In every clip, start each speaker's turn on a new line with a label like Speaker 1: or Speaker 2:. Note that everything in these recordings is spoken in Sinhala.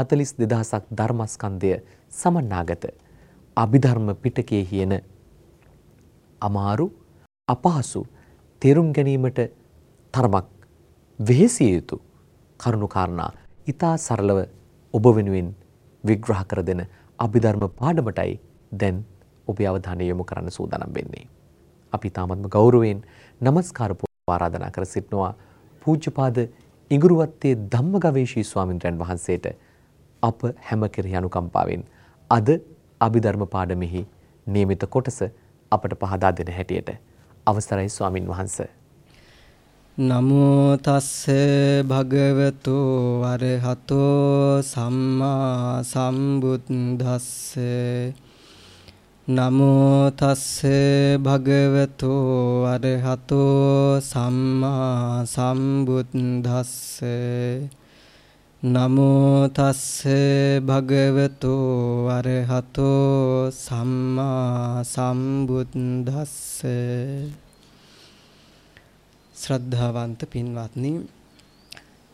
Speaker 1: නොයසේනම් 42000ක් ධර්මස්කන්ධය සමන්නාගත අභිධර්ම පිටකයේ හියන අමාරු අපහසු තේරුම් ගැනීමට තරමක් වෙහෙසිය යුතු කරුණු කාරණා ඊතා සරලව ඔබ වෙනුවෙන් විග්‍රහ කර දෙන අභිධර්ම පාඩමටයි දැන් ඔබේ අවධානය යොමු කරන්න සූදානම් වෙන්නේ. අපි තාමත්ම ගෞරවයෙන් নমස්කාර ආරාධනා කර සිටනවා පූජ්‍යපාද ඉඟුරුවත්තේ ධම්මගවේෂී ස්වාමින්ද්‍රයන් වහන්සේට අප හැම කෙරෙහි අනුකම්පාවෙන් අද අභිධර්ම පාඩමෙහි නියමිත කොටස අපට පහදා දෙන හැටියට. අවසරයි ස්වාමින් වහන්සේ.
Speaker 2: නමෝ තස්ස භගවතු අරහතෝ සම්මා සම්බුද්දස්ස. නමෝ තස්ස භගවතු අරහතෝ සම්මා සම්බුද්දස්ස. නමෝ තස්ස භගවතු අරහතෝ සම්මා සම්බුද්දස්ස ශ්‍රද්ධාවන්ත පින්වත්නි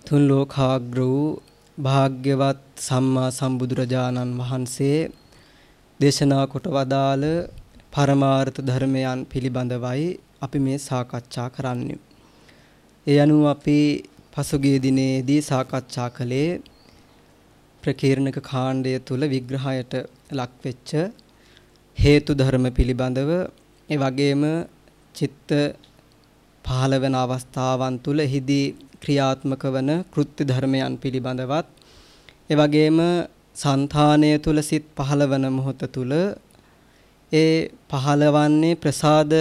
Speaker 2: තුන් ලෝකාග්‍ර වූ භාග්‍යවත් සම්මා සම්බුදුරජාණන් වහන්සේ දේශනා කොට වදාළ පරමාර්ථ ධර්මයන් පිළිබඳවයි අපි මේ සාකච්ඡා කරන්නේ. ඒ අනුව අපි පසුගිය දිනේදී සාකච්ඡා කළේ ප්‍රකීර්ණක කාණ්ඩය තුල විග්‍රහයට ලක්වෙච්ච හේතු ධර්ම පිළිබඳව ඒ වගේම චිත්ත පහළ වෙන අවස්ථාවන් තුල එහිදී ක්‍රියාත්මක වන කෘත්‍ය ධර්මයන් පිළිබඳවත් ඒ වගේම సంతානය තුල සිත් පහළවන මොහොත තුල ඒ පහළවන්නේ ප්‍රසාද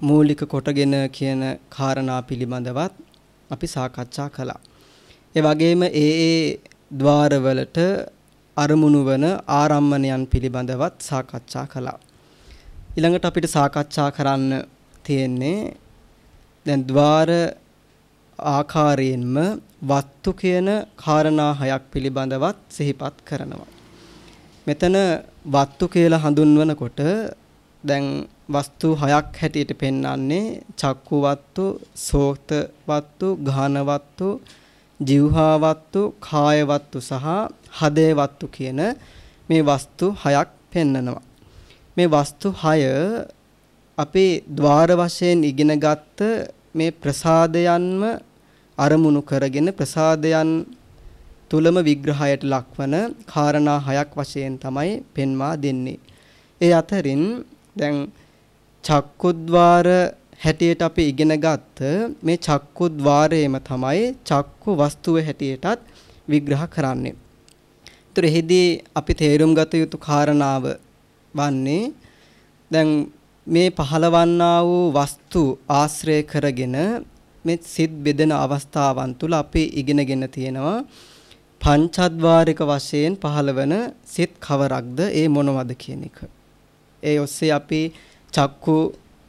Speaker 2: මූලික කොටගෙන කියන කාරණා පිළිබඳවත් අපි සාකච්ඡා කළා. ඒ වගේම ඒ ඒ ద్వාරවලට අරමුණු වන ආරම්මණයන් පිළිබඳවත් සාකච්ඡා කළා. ඊළඟට අපිට සාකච්ඡා කරන්න තියෙන්නේ දැන් ద్వාර ආකාරයෙන්ම වත්තු කියන කාරණා හයක් පිළිබඳවත් සිහිපත් කරනවා. මෙතන වත්තු කියලා හඳුන්වනකොට දැන් වස්තු හයක් හැටියට පෙන්වන්නේ චක්කුවත්තු, සෝතවත්තු, ගානවත්තු, ජීවහාවත්තු, කායවත්තු සහ හදේවත්තු කියන මේ වස්තු හයක් පෙන්නනවා. මේ වස්තු හය අපේ ద్వාර වශයෙන් ඉගෙනගත්ත මේ ප්‍රසාදයන්ම අරමුණු කරගෙන ප්‍රසාදයන් තුලම විග්‍රහයට ලක්වන කාරණා හයක් වශයෙන් තමයි පෙන්වා දෙන්නේ. ඒ අතරින් දැන් චක්කුද්්වාර හැටියට අපි ඉගෙන ගත්ත මේ චක්කුද්්වාරයේම තමයි චක්කු වස්තුව හැටියටත් විග්‍රහ කරන්නේ. ඒතර එහිදී අපි තේරුම් ගත යුතු කාරණාව වන්නේ දැන් මේ පහළවන්නා වූ වස්තු ආශ්‍රය කරගෙන මේ සිත් බෙදෙන අවස්ථාවන් තුල අපි ඉගෙනගෙන තියෙනවා පංචද්වාරික වශයෙන් පහළවන සිත් කවරක්ද ඒ මොනවද කියන එක. ඒ ඔස්සේ අපි චක්කු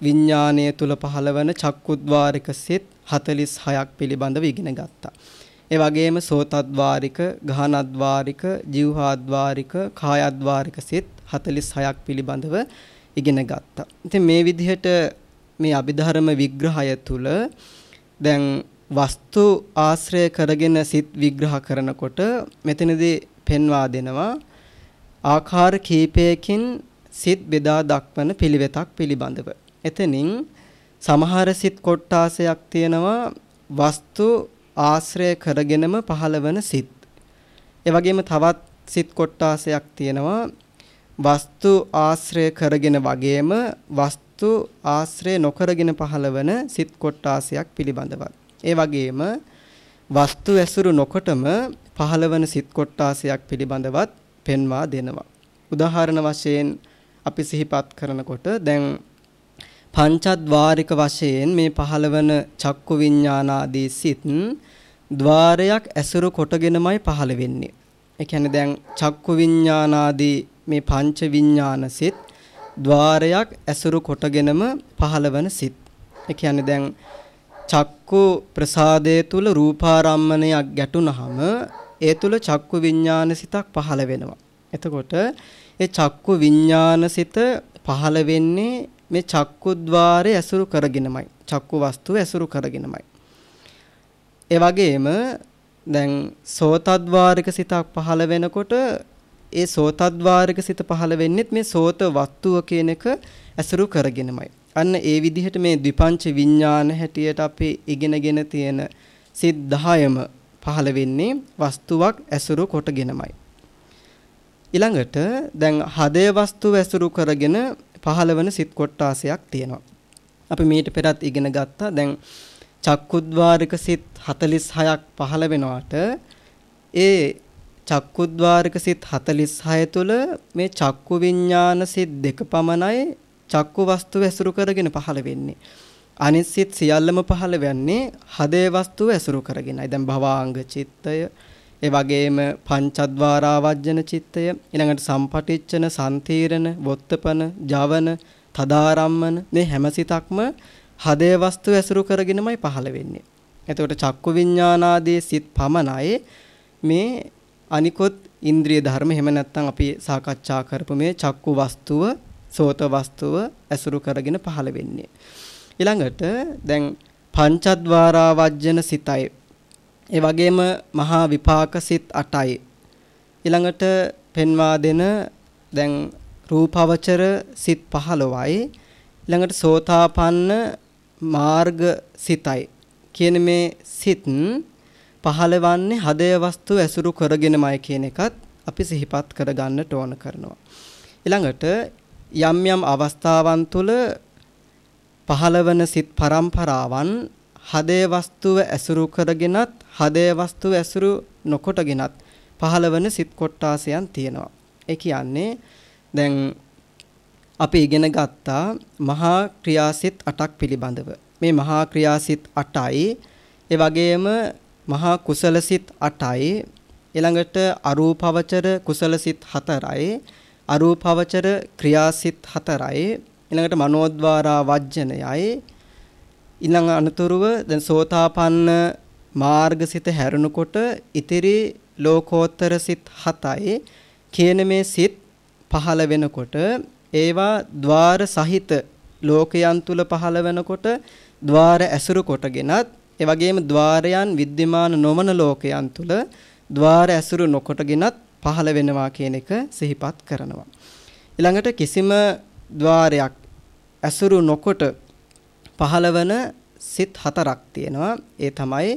Speaker 2: විඥානය තුල පහළවන චක්කුද්වාරික සිත් 46ක් පිළිබඳව ඉගෙන ගත්තා. ඒ වගේම සෝතද්වාරික, ගහනද්වාරික, જીවහාද්වාරික, කායද්වාරික සිත් 46ක් පිළිබඳව ඉගෙන ගත්තා. ඉතින් මේ විදිහට මේ අභිධර්ම විග්‍රහය තුල දැන් වස්තු ආශ්‍රය කරගෙන සිත් විග්‍රහ කරනකොට මෙතනදී පෙන්වා දෙනවා ආකාර කීපයකින් සිත් බෙදා දක්වන පිළිවෙතක් පිළිබඳව. එතනින් සමහර සිත් කොටාසයක් තියෙනවා වස්තු ආශ්‍රය කරගෙනම පහළවන සිත්. ඒ වගේම තවත් සිත් කොටාසයක් තියෙනවා වස්තු ආශ්‍රය කරගෙන වගේම වස්තු ආශ්‍රය නොකරගෙන පහළවන සිත් කොටාසයක් පිළිබඳවත්. ඒ වගේම වස්තු ඇසුරු නොකොටම පහළවන සිත් කොටාසයක් පිළිබඳවත් පෙන්වා දෙනවා. උදාහරණ වශයෙන් අපි සිහිපත් කරනකොට දැන් පංචද්වාරික වශයෙන් මේ පහළවන චක්කු විඤ්ඤානාදී සිත් ద్వාරයක් ඇසුරු කොටගෙනමයි පහළ වෙන්නේ. ඒ කියන්නේ දැන් චක්කු විඤ්ඤානාදී මේ පංච විඤ්ඤාන සිත් ద్వාරයක් ඇසුරු කොටගෙනම පහළවන සිත්. ඒ කියන්නේ දැන් චක්කු ප්‍රසාදයේ තුල රූපාරම්මණයක් ගැටුනහම ඒ තුල චක්කු විඤ්ඤාන සිතක් පහළ වෙනවා. එතකොට ඒ චක්කු විඥාන සිත පහළ වෙන්නේ මේ චක්කුද්්වාරය ඇසුරු කරගෙනමයි. චක්කු වස්තුව ඇසුරු කරගෙනමයි. ඒ වගේම දැන් සෝතද්්වාරික සිතක් පහළ වෙනකොට ඒ සෝතද්්වාරික සිත පහළ වෙන්නෙත් මේ සෝත වස්තුව කියන එක ඇසුරු කරගෙනමයි. අන්න ඒ විදිහට මේ ද්විපංච විඥාන හැටියට අපි ඉගෙනගෙන තියෙන සිත් 10ම පහළ වෙන්නේ වස්තුවක් ඇසුරු කොටගෙනමයි. ඊළඟට දැන් හදේ වස්තුව ඇසුරු කරගෙන පහළවන සිත් කොටාසයක් තියෙනවා. අපි මීට පෙරත් ඉගෙන ගත්තා. දැන් චක්කුද්්වාරික සිත් 46ක් පහළ වෙනවාට ඒ චක්කුද්්වාරික සිත් 46 තුළ මේ චක්කු විඥාන සිත් දෙක පමණයි චක්කු වස්තුව ඇසුරු කරගෙන පහළ වෙන්නේ. අනිත් සිත් සියල්ලම පහළ වෙන්නේ හදේ වස්තුව ඇසුරු කරගෙනයි. දැන් භවාංග චිත්තය, ඒ වගේම පංචද්වාරාවජ්ජන චිත්තය, ඊළඟට සම්පටිච්චන, සම්තීරණ, වොත්තපන, ජවන, තදාරම්මන මේ හැම සිතක්ම හදේ වස්තුව ඇසුරු කරගෙනමයි පහළ වෙන්නේ. එතකොට චක්කු විඥානාදී සිත් පමණයි මේ අනිකොත් ඉන්ද්‍රිය ධර්ම එහෙම නැත්නම් අපි සාකච්ඡා කරපු මේ චක්කු වස්තුව සෝත වස්තුව ඇසුරු කරගෙන පහළ වෙන්නේ. ඊළඟට දැන් පංචද්වාරා වජ්ජන සිතයි. ඒ වගේම මහා විපාක සිත් 8යි. ඊළඟට පෙන්වා දෙන දැන් රූපවචර සිත් 15යි. ඊළඟට සෝතාපන්න මාර්ග සිතයි. කියන මේ සිත් පහළවන්නේ හදය වස්තු ඇසුරු කරගෙනමයි කියන එකත් අපි සිහිපත් කරගන්නට ඕන කරනවා. ඊළඟට යම් යම් අවස්ථාවන් තුළ පහළවන සිත් පරම්පරාවන් හදේ වස්තුව ඇසුරු කරගෙනත් හදේ වස්තුව ඇසුරු නොකොටගෙනත් පහළවන සිත් කොට්ටාසයන් තියෙනවා. ඒ කියන්නේ දැන් අපි ඉගෙන ගත්තා මහා ක්‍රියාසිත 8ක් පිළිබඳව. මේ මහා ක්‍රියාසිත 8යි ඒ වගේම මහා කුසලසිත 8යි ඊළඟට අරූපවචර කුසලසිත 4යි අරූපවචර ක්‍රියාසිත 4යි ඊළඟට මනෝද්වාරා වජ්ජනයයි ඊළඟ අනතුරුව දැන් සෝතාපන්න මාර්ගසිත හැරුණකොට ඉතිරි ලෝකෝත්තර සිත් 7යි කියන මේ සිත් පහළ වෙනකොට ඒවා ద్వාර සහිත ලෝකයන් තුල පහළ වෙනකොට ద్వාර ඇසුරු කොටගෙනත් ඒ වගේම ద్వාරයන් විද්‍යමාන නොවන ලෝකයන් තුල ద్వාර ඇසුරු නොකොටගෙනත් පහළ වෙනවා කියන එක සිහිපත් කරනවා. ඊළඟට කිසිම ద్వාරයක් ඇසුරු නොකොට පහළ වන සිත් හතරක් තියෙනවා. ඒ තමයි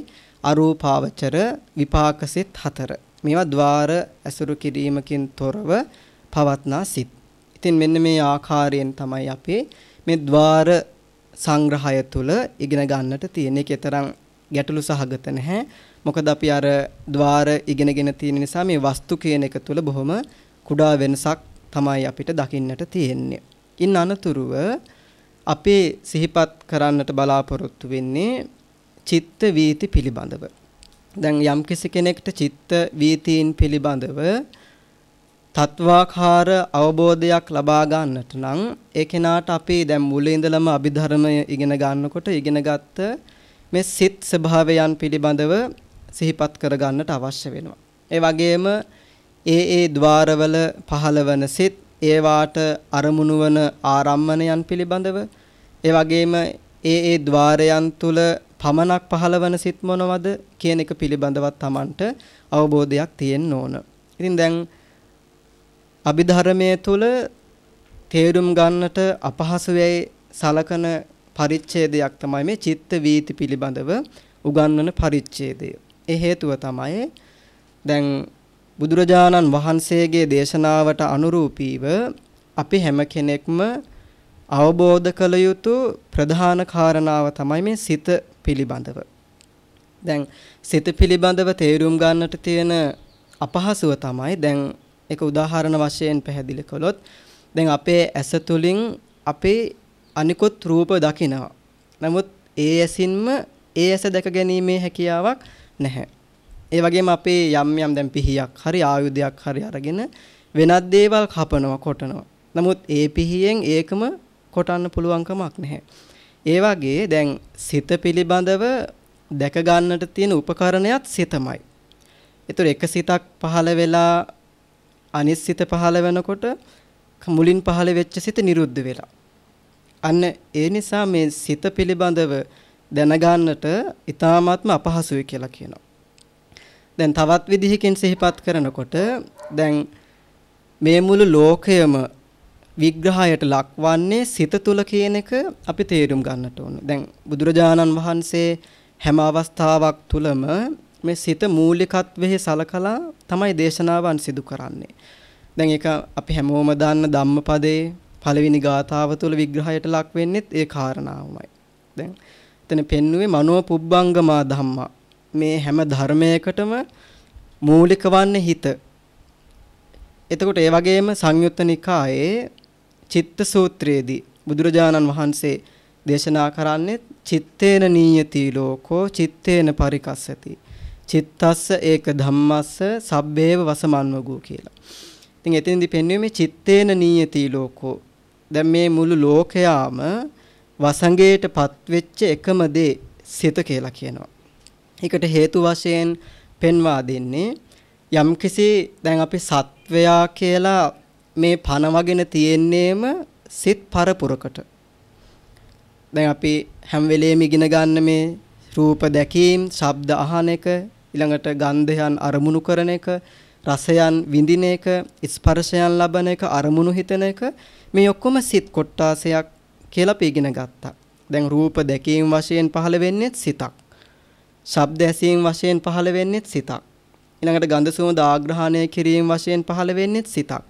Speaker 2: අරූපාවචර විපාක සිත් හතර. මේවා ద్వාර ඇසුරු කිරීමකින් තොරව පවත්නා සිත්. ඉතින් මෙන්න මේ ආකාරයෙන් තමයි අපි මේ ద్వාර සංග්‍රහය තුල ඉගෙන ගන්නට තියෙන එකතරම් ගැටලු සහගත නැහැ. මොකද අපි අර ద్వාර ඉගෙනගෙන තියෙන නිසා මේ වස්තු කියන එක තුල බොහොම කුඩා වෙනසක් තමයි අපිට දකින්නට තියෙන්නේ. ඉන් අනතුරුව අපේ සිහිපත් කරන්නට බලාපොරොත්තු වෙන්නේ චිත්ත වීති පිළිබඳව. දැන් යම්කිසි කෙනෙක්ට චිත්ත වීතීන් පිළිබඳව තත්වාකාර අවබෝධයක් ලබා ගන්නට නම් ඒ කෙනාට අපි දැන් මුලින් ඉඳලම අභිධර්මය ඉගෙන ගන්නකොට ඉගෙනගත්ත මේ සිත් ස්වභාවයන් පිළිබඳව සිහිපත් කර ගන්නට අවශ්‍ය වෙනවා. ඒ වගේම ඒ ඒ ద్వාරවල පහළවන සිත් ඒවාට අරමුණු වන ආරම්මණයන් පිළිබඳව ඒ වගේම ඒ ඒ ద్వාරයන් තුල පමණක් පහළවන සිත් මොනවද කියන එක පිළිබඳවත් Tamanට අවබෝධයක් තියෙන්න ඕන. ඉතින් දැන් අභිධර්මයේ තුල තේරුම් ගන්නට අපහසු වෙයි සලකන පරිච්ඡේදයක් තමයි මේ චිත්ත වීති පිළිබඳව උගන්වන පරිච්ඡේදය. ඒ හේතුව තමයි දැන් බුදුරජාණන් වහන්සේගේ දේශනාවට අනුරූපීව අපි හැම කෙනෙක්ම අවබෝධ කළ යුතු ප්‍රධාන කාරණාව තමයි මේ සිත පිළිබඳව. දැන් සිත පිළිබඳව තේරුම් ගන්නට තියෙන අපහසුව තමයි දැන් ඒක උදාහරණ වශයෙන් පැහැදිලි කළොත් දැන් අපේ ඇස තුලින් අපේ අනිකුත් රූප දකිනවා. නමුත් ඒ ඇසින්ම ඒ ඇස දැක ගැනීමේ හැකියාවක් නැහැ. ඒ වගේම අපේ යම් යම් දැන් පිහියක් හරි ආයුධයක් හරි අරගෙන වෙනත් දේවල් කපනවා කොටනවා. නමුත් ඒ පිහියෙන් ඒකම කොටන්න පුළුවන් කමක් නැහැ. ඒ වගේ දැන් සිත පිළිබඳව දැක ගන්නට තියෙන උපකරණයත් සිතමයි. ඒතර එක සිතක් පහළ වෙලා අනිත් සිත පහළ වෙනකොට මුලින් පහළ වෙච්ච සිත නිරුද්ධ වෙලා. අන්න ඒ නිසා මේ සිත පිළිබඳව දැනගන්නට ඊ타මාත්ම අපහසුයි කියලා කියනවා. දැන් තවත් විදිහකින් සිහිපත් කරනකොට දැන් මේ මුළු ලෝකයම විග්‍රහයට ලක්වන්නේ සිත තුල කියන එක අපි තේරුම් ගන්නට ඕන. දැන් බුදුරජාණන් වහන්සේ හැම අවස්ථාවක් තුලම මේ සිත මූලිකත්වෙහි සලකලා තමයි දේශනාවන් සිදු කරන්නේ. දැන් ඒක අපි හැමෝම දන්න ධම්මපදයේ පළවෙනි ගාථාව තුළ විග්‍රහයට ලක් වෙන්නේත් ඒ කාරණාවමයි. දැන් එතන පෙන්වුවේ මනෝ පුබ්බංගමා ධම්මා. මේ හැම ධර්මයකටම මූලික වන්නේ හිත. එතකොට ඒ වගේම සංයුත්ත නිකායේ චිත්ත සූත්‍රයේදී බුදුරජාණන් වහන්සේ දේශනා කරන්නේ චිත්තේන නීයති ලෝකෝ චිත්තේන පරිකස්සති. චිත්තස්ස ඒක ධම්මස්ස සබ්බේව වසමන්වගු කියලා. ඉතින් එතෙන්දී පෙන්වන්නේ මේ චිත්තේන නීයති ලෝකෝ. දැන් මේ මුළු ලෝකයාම වසඟයටපත් වෙච්ච එකම දේ සිත කියලා කියනවා. ඒකට හේතු වශයෙන් පෙන්වා දෙන්නේ යම්කිසි දැන් අපි සත්වයා කියලා මේ පනවගෙන තියෙන්නේම සිත් පරපුරකට. දැන් අපි හැම වෙලේම ඉගෙන ගන්න මේ රූප දැකීම, ශබ්ද අහන එක, ඊළඟට ගන්ධයන් අරමුණු කරන එක, රසයන් විඳින එක, ස්පර්ශයන් ලබන එක, අරමුණු හිතන එක මේ ඔක්කොම සිත් කොටාසයක් කියලා අපි ඉගෙන ගත්තා. දැන් රූප දැකීම වශයෙන් පහළ වෙන්නේ සිතක්. ශබ්ද ඇසීම වශයෙන් පහළ වෙන්නේ සිතක්. ඊළඟට ගන්ධ සුවඳ ආග්‍රහණය කිරීම වශයෙන් පහළ වෙන්නේ සිතක්.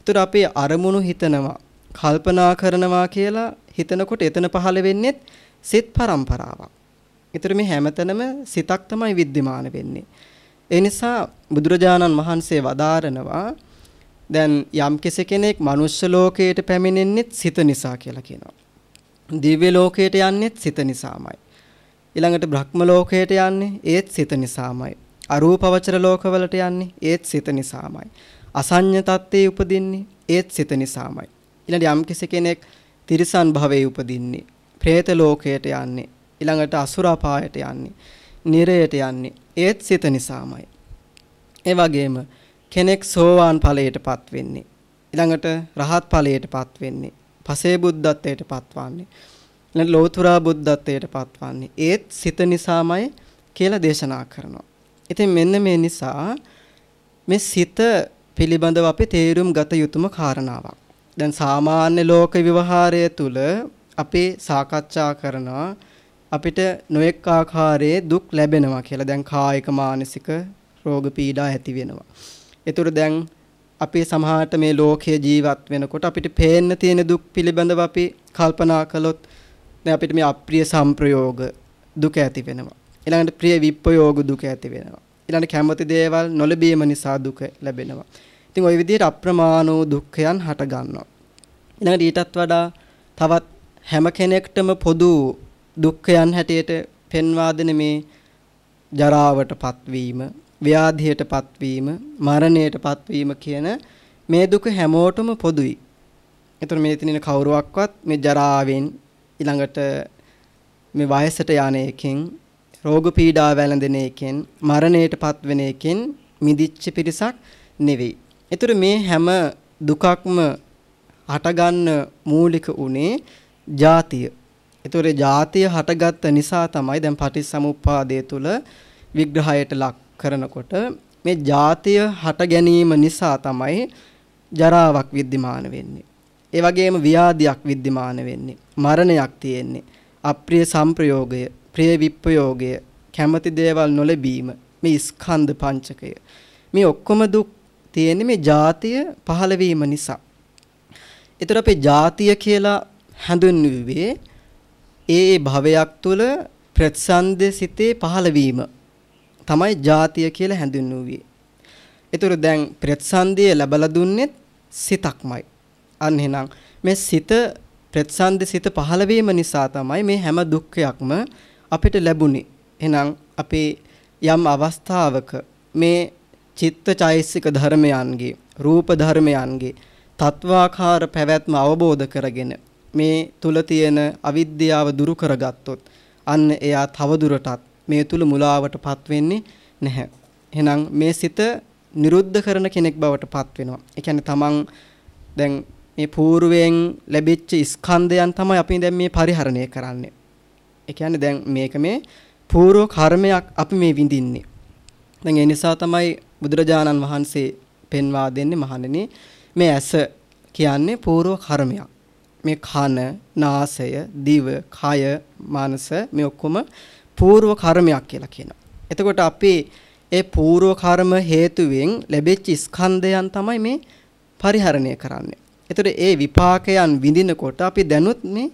Speaker 2: ඒතර අපි අරමුණු හිතනවා, කල්පනා කරනවා කියලා හිතනකොට එතන පහළ වෙන්නේ සිත් පරම්පරාවක්. ඒතර මේ හැමතැනම සිතක් තමයි विद्यमान වෙන්නේ. ඒ නිසා බුදුරජාණන් වහන්සේ වදාරනවා දැන් යම් කෙනෙක් මනුෂ්‍ය ලෝකයට පැමිණෙන්නේ සිත නිසා කියලා කියනවා. දිව්‍ය ලෝකයට යන්නේ සිත නිසාමයි. ඊළඟට බ්‍රහ්ම ලෝකයට යන්නේ ඒත් සිත නිසාමයි. අරූපවචර ලෝකවලට යන්නේ ඒත් සිත නිසාමයි. අසඤ්ඤ තත්ත්වයේ උපදින්නේ ඒත් සිත නිසාමයි. ඊළඟට යම් කෙනෙක් තිරිසන් භවයේ උපදින්නේ, പ്രേත ලෝකයට යන්නේ, ඊළඟට අසුරපායට යන්නේ, නිරයට යන්නේ ඒත් සිත නිසාමයි. ඒ වගේම කෙනෙක් සෝවාන් ඵලයටපත් වෙන්නේ, ඊළඟට රහත් ඵලයටපත් වෙන්නේ, පසේ බුද්ධත්වයටපත් වන්නේ, ඊළඟ ලෝතුරා බුද්ධත්වයටපත් වන්නේ ඒත් සිත නිසාමයි කියලා දේශනා කරනවා. ඉතින් මෙන්න මේ නිසා මේ සිත පිළිබඳව අපි තේරුම් ගත යුතුම කාරණාවක්. දැන් සාමාන්‍ය ලෝක විවහාරය තුල අපි සාකච්ඡා කරනවා අපිට නොඑක් ආකාරයේ දුක් ලැබෙනවා කියලා. දැන් කායික මානසික රෝග පීඩා ඇති වෙනවා. ඒතර දැන් අපි සමහරට මේ ලෝකයේ ජීවත් වෙනකොට අපිට පේන්න තියෙන දුක් පිළිබඳව අපි කල්පනා කළොත් දැන් අපිට මේ අප්‍රිය සංප්‍රයෝග දුක ඇති වෙනවා. ඊළඟට ප්‍රිය විප්‍රයෝග දුක ඇති වෙනවා. ඊළඟට කැමති දේවල් නොලැබීම නිසා දුක ලැබෙනවා. ඉතින් ওই විදිහට අප්‍රමාණ වූ දුක්ඛයන් හට ගන්නවා. ඊළඟට ඊටත් වඩා තවත් හැම කෙනෙක්ටම පොදු දුක්ඛයන් හැටියට පෙන්වා දෙන මේ ජරාවටපත් වීම, ව්‍යාධියටපත් වීම, මරණයටපත් වීම කියන මේ දුක හැමෝටම පොදුයි. ඒතර මේ තිනින කවුරුවක්වත් මේ ජරාවෙන් ඊළඟට මේ වයසට යන එකෙන් රෝග පීඩා වැළඳෙන එකෙන් මරණයටපත් වෙන එකෙන් මිදිච්ච පිරිසක් නෙවෙයි. ඒතර මේ හැම දුකක්ම හටගන්න මූලික උනේ ಜಾතිය. ඒතර ಜಾතිය හටගත්ත නිසා තමයි දැන් පටිච්චසමුප්පාදය තුල විග්‍රහයට ලක් කරනකොට මේ ಜಾතිය හට ගැනීම නිසා තමයි ජරාවක් විද්දිමාන වෙන්නේ. ඒ වගේම ව්‍යාධියක් विद्यमान වෙන්නේ. මරණයක් තියෙන්නේ. අප්‍රිය සංප්‍රයෝගය, ප්‍රිය විප්‍රයෝගය, කැමති දේවල් නොලැබීම, මේ ස්කන්ධ පංචකය. මේ ඔක්කොම දුක් තියෙන්නේ මේ ජාතිය පහළ වීම නිසා. ඒතර අපේ ජාතිය කියලා හඳුන්වුවේ ඒ ඒ භවයක් තුළ ප්‍රතිසන්දේ සිතේ පහළ වීම තමයි ජාතිය කියලා හඳුන්වුවේ. ඒතර දැන් ප්‍රතිසන්දිය ලැබලා දුන්නේ සිතක්මයි. අන්න එහෙනම් මේ සිත ප්‍රතිසන්දි සිත පහළ වීම නිසා තමයි මේ හැම දුක්ඛයක්ම අපිට ලැබුණේ. එහෙනම් අපේ යම් අවස්ථාවක මේ චිත්තචෛසික ධර්මයන්ගේ රූප ධර්මයන්ගේ තත්වාකාර පැවැත්ම අවබෝධ කරගෙන මේ තුල තියෙන අවිද්‍යාව දුරු කරගත්තොත් අන්න එයා තවදුරටත් මේ තුල මුලාවටපත් වෙන්නේ නැහැ. එහෙනම් මේ සිත නිරුද්ධ කරන කෙනෙක් බවට පත් වෙනවා. ඒ කියන්නේ තමන් දැන් මේ పూర్වයෙන් ලැබිච්ච ස්කන්ධයන් තමයි අපි දැන් මේ පරිහරණය කරන්නේ. ඒ කියන්නේ දැන් මේක මේ పూర్ව කර්මයක් අපි මේ විඳින්නේ. දැන් ඒ නිසා තමයි බුදුරජාණන් වහන්සේ පෙන්වා දෙන්නේ මහණෙනි මේ ඇස කියන්නේ పూర్ව කර්මයක්. මේ කන, නාසය, දිව, කය, මනස මේ ඔක්කොම పూర్ව කර්මයක් කියලා කියනවා. එතකොට අපි ඒ పూర్ව කර්ම හේතුවෙන් ලැබෙච්ච ස්කන්ධයන් තමයි මේ පරිහරණය කරන්නේ. එතකොට ඒ විපාකයන් විඳිනකොට අපි දැනුත් මේ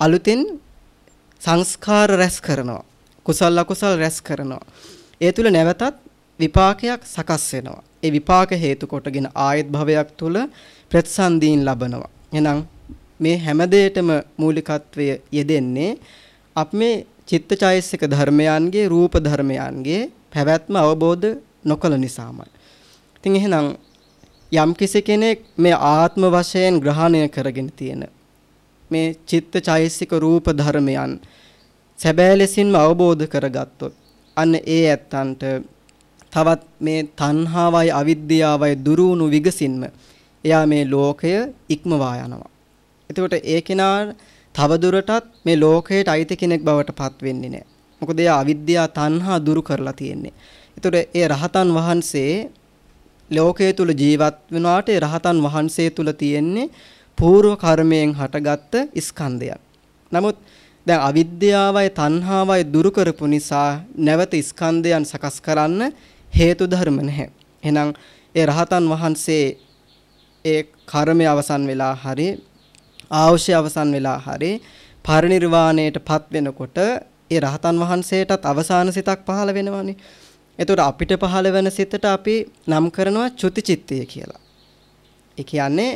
Speaker 2: අලුතෙන් සංස්කාර රැස් කරනවා. කුසල අකුසල රැස් කරනවා. ඒ තුල නැවතත් විපාකයක් සකස් වෙනවා. ඒ විපාක හේතු කොටගෙන ආයත් භවයක් තුල ප්‍රතිසන්දීන් ලබනවා. එහෙනම් මේ හැම දෙයකම මූලිකත්වය යෙදෙන්නේ අප මේ චිත්තචෛසික ධර්මයන්ගේ රූප ධර්මයන්ගේ පැවැත්ම අවබෝධ නොකළ නිසාමයි. ඉතින් එහෙනම් යම් කෙනෙක් මේ ආත්ම වශයෙන් ග්‍රහණය කරගෙන තියෙන මේ චිත්තචෛසික රූප ධර්මයන් සැබෑ ලෙසින්ම අවබෝධ කරගත්තොත් අන්න ඒ ඇත්තන්ට තවත් මේ තණ්හාවයි අවිද්‍යාවයි දුරුණු විගසින්ම එයා මේ ලෝකය ඉක්මවා යනවා. එතකොට ඒ කෙනා තවදුරටත් මේ ලෝකයට අයිති කෙනෙක් බවට පත් වෙන්නේ නැහැ. මොකද එයා අවිද්‍යාව තණ්හා දුරු කරලා තියෙන්නේ. එතකොට ඒ රහතන් වහන්සේ ලෝකයේ තුල ජීවත් වෙනාට ඒ රහතන් වහන්සේ තුල තියෙන්නේ పూర్ව කර්මයෙන් හටගත්ත ස්කන්ධයන්. නමුත් දැන් අවිද්‍යාවයි තණ්හාවයි දුරු කරපු නිසා නැවත ස්කන්ධයන් සකස් කරන්න හේතු ධර්ම නැහැ. එහෙනම් ඒ රහතන් වහන්සේ ඒ කර්මය අවසන් වෙලා හරි ආවශ්‍ය අවසන් වෙලා හරි පරිණිරවාණයටපත් වෙනකොට ඒ රහතන් වහන්සේටත් අවසාන සිතක් පහළ වෙනවානේ. එතකොට අපිට පහළ වෙන සිතට අපි නම් කරනවා චුති චිත්තය කියලා. ඒ කියන්නේ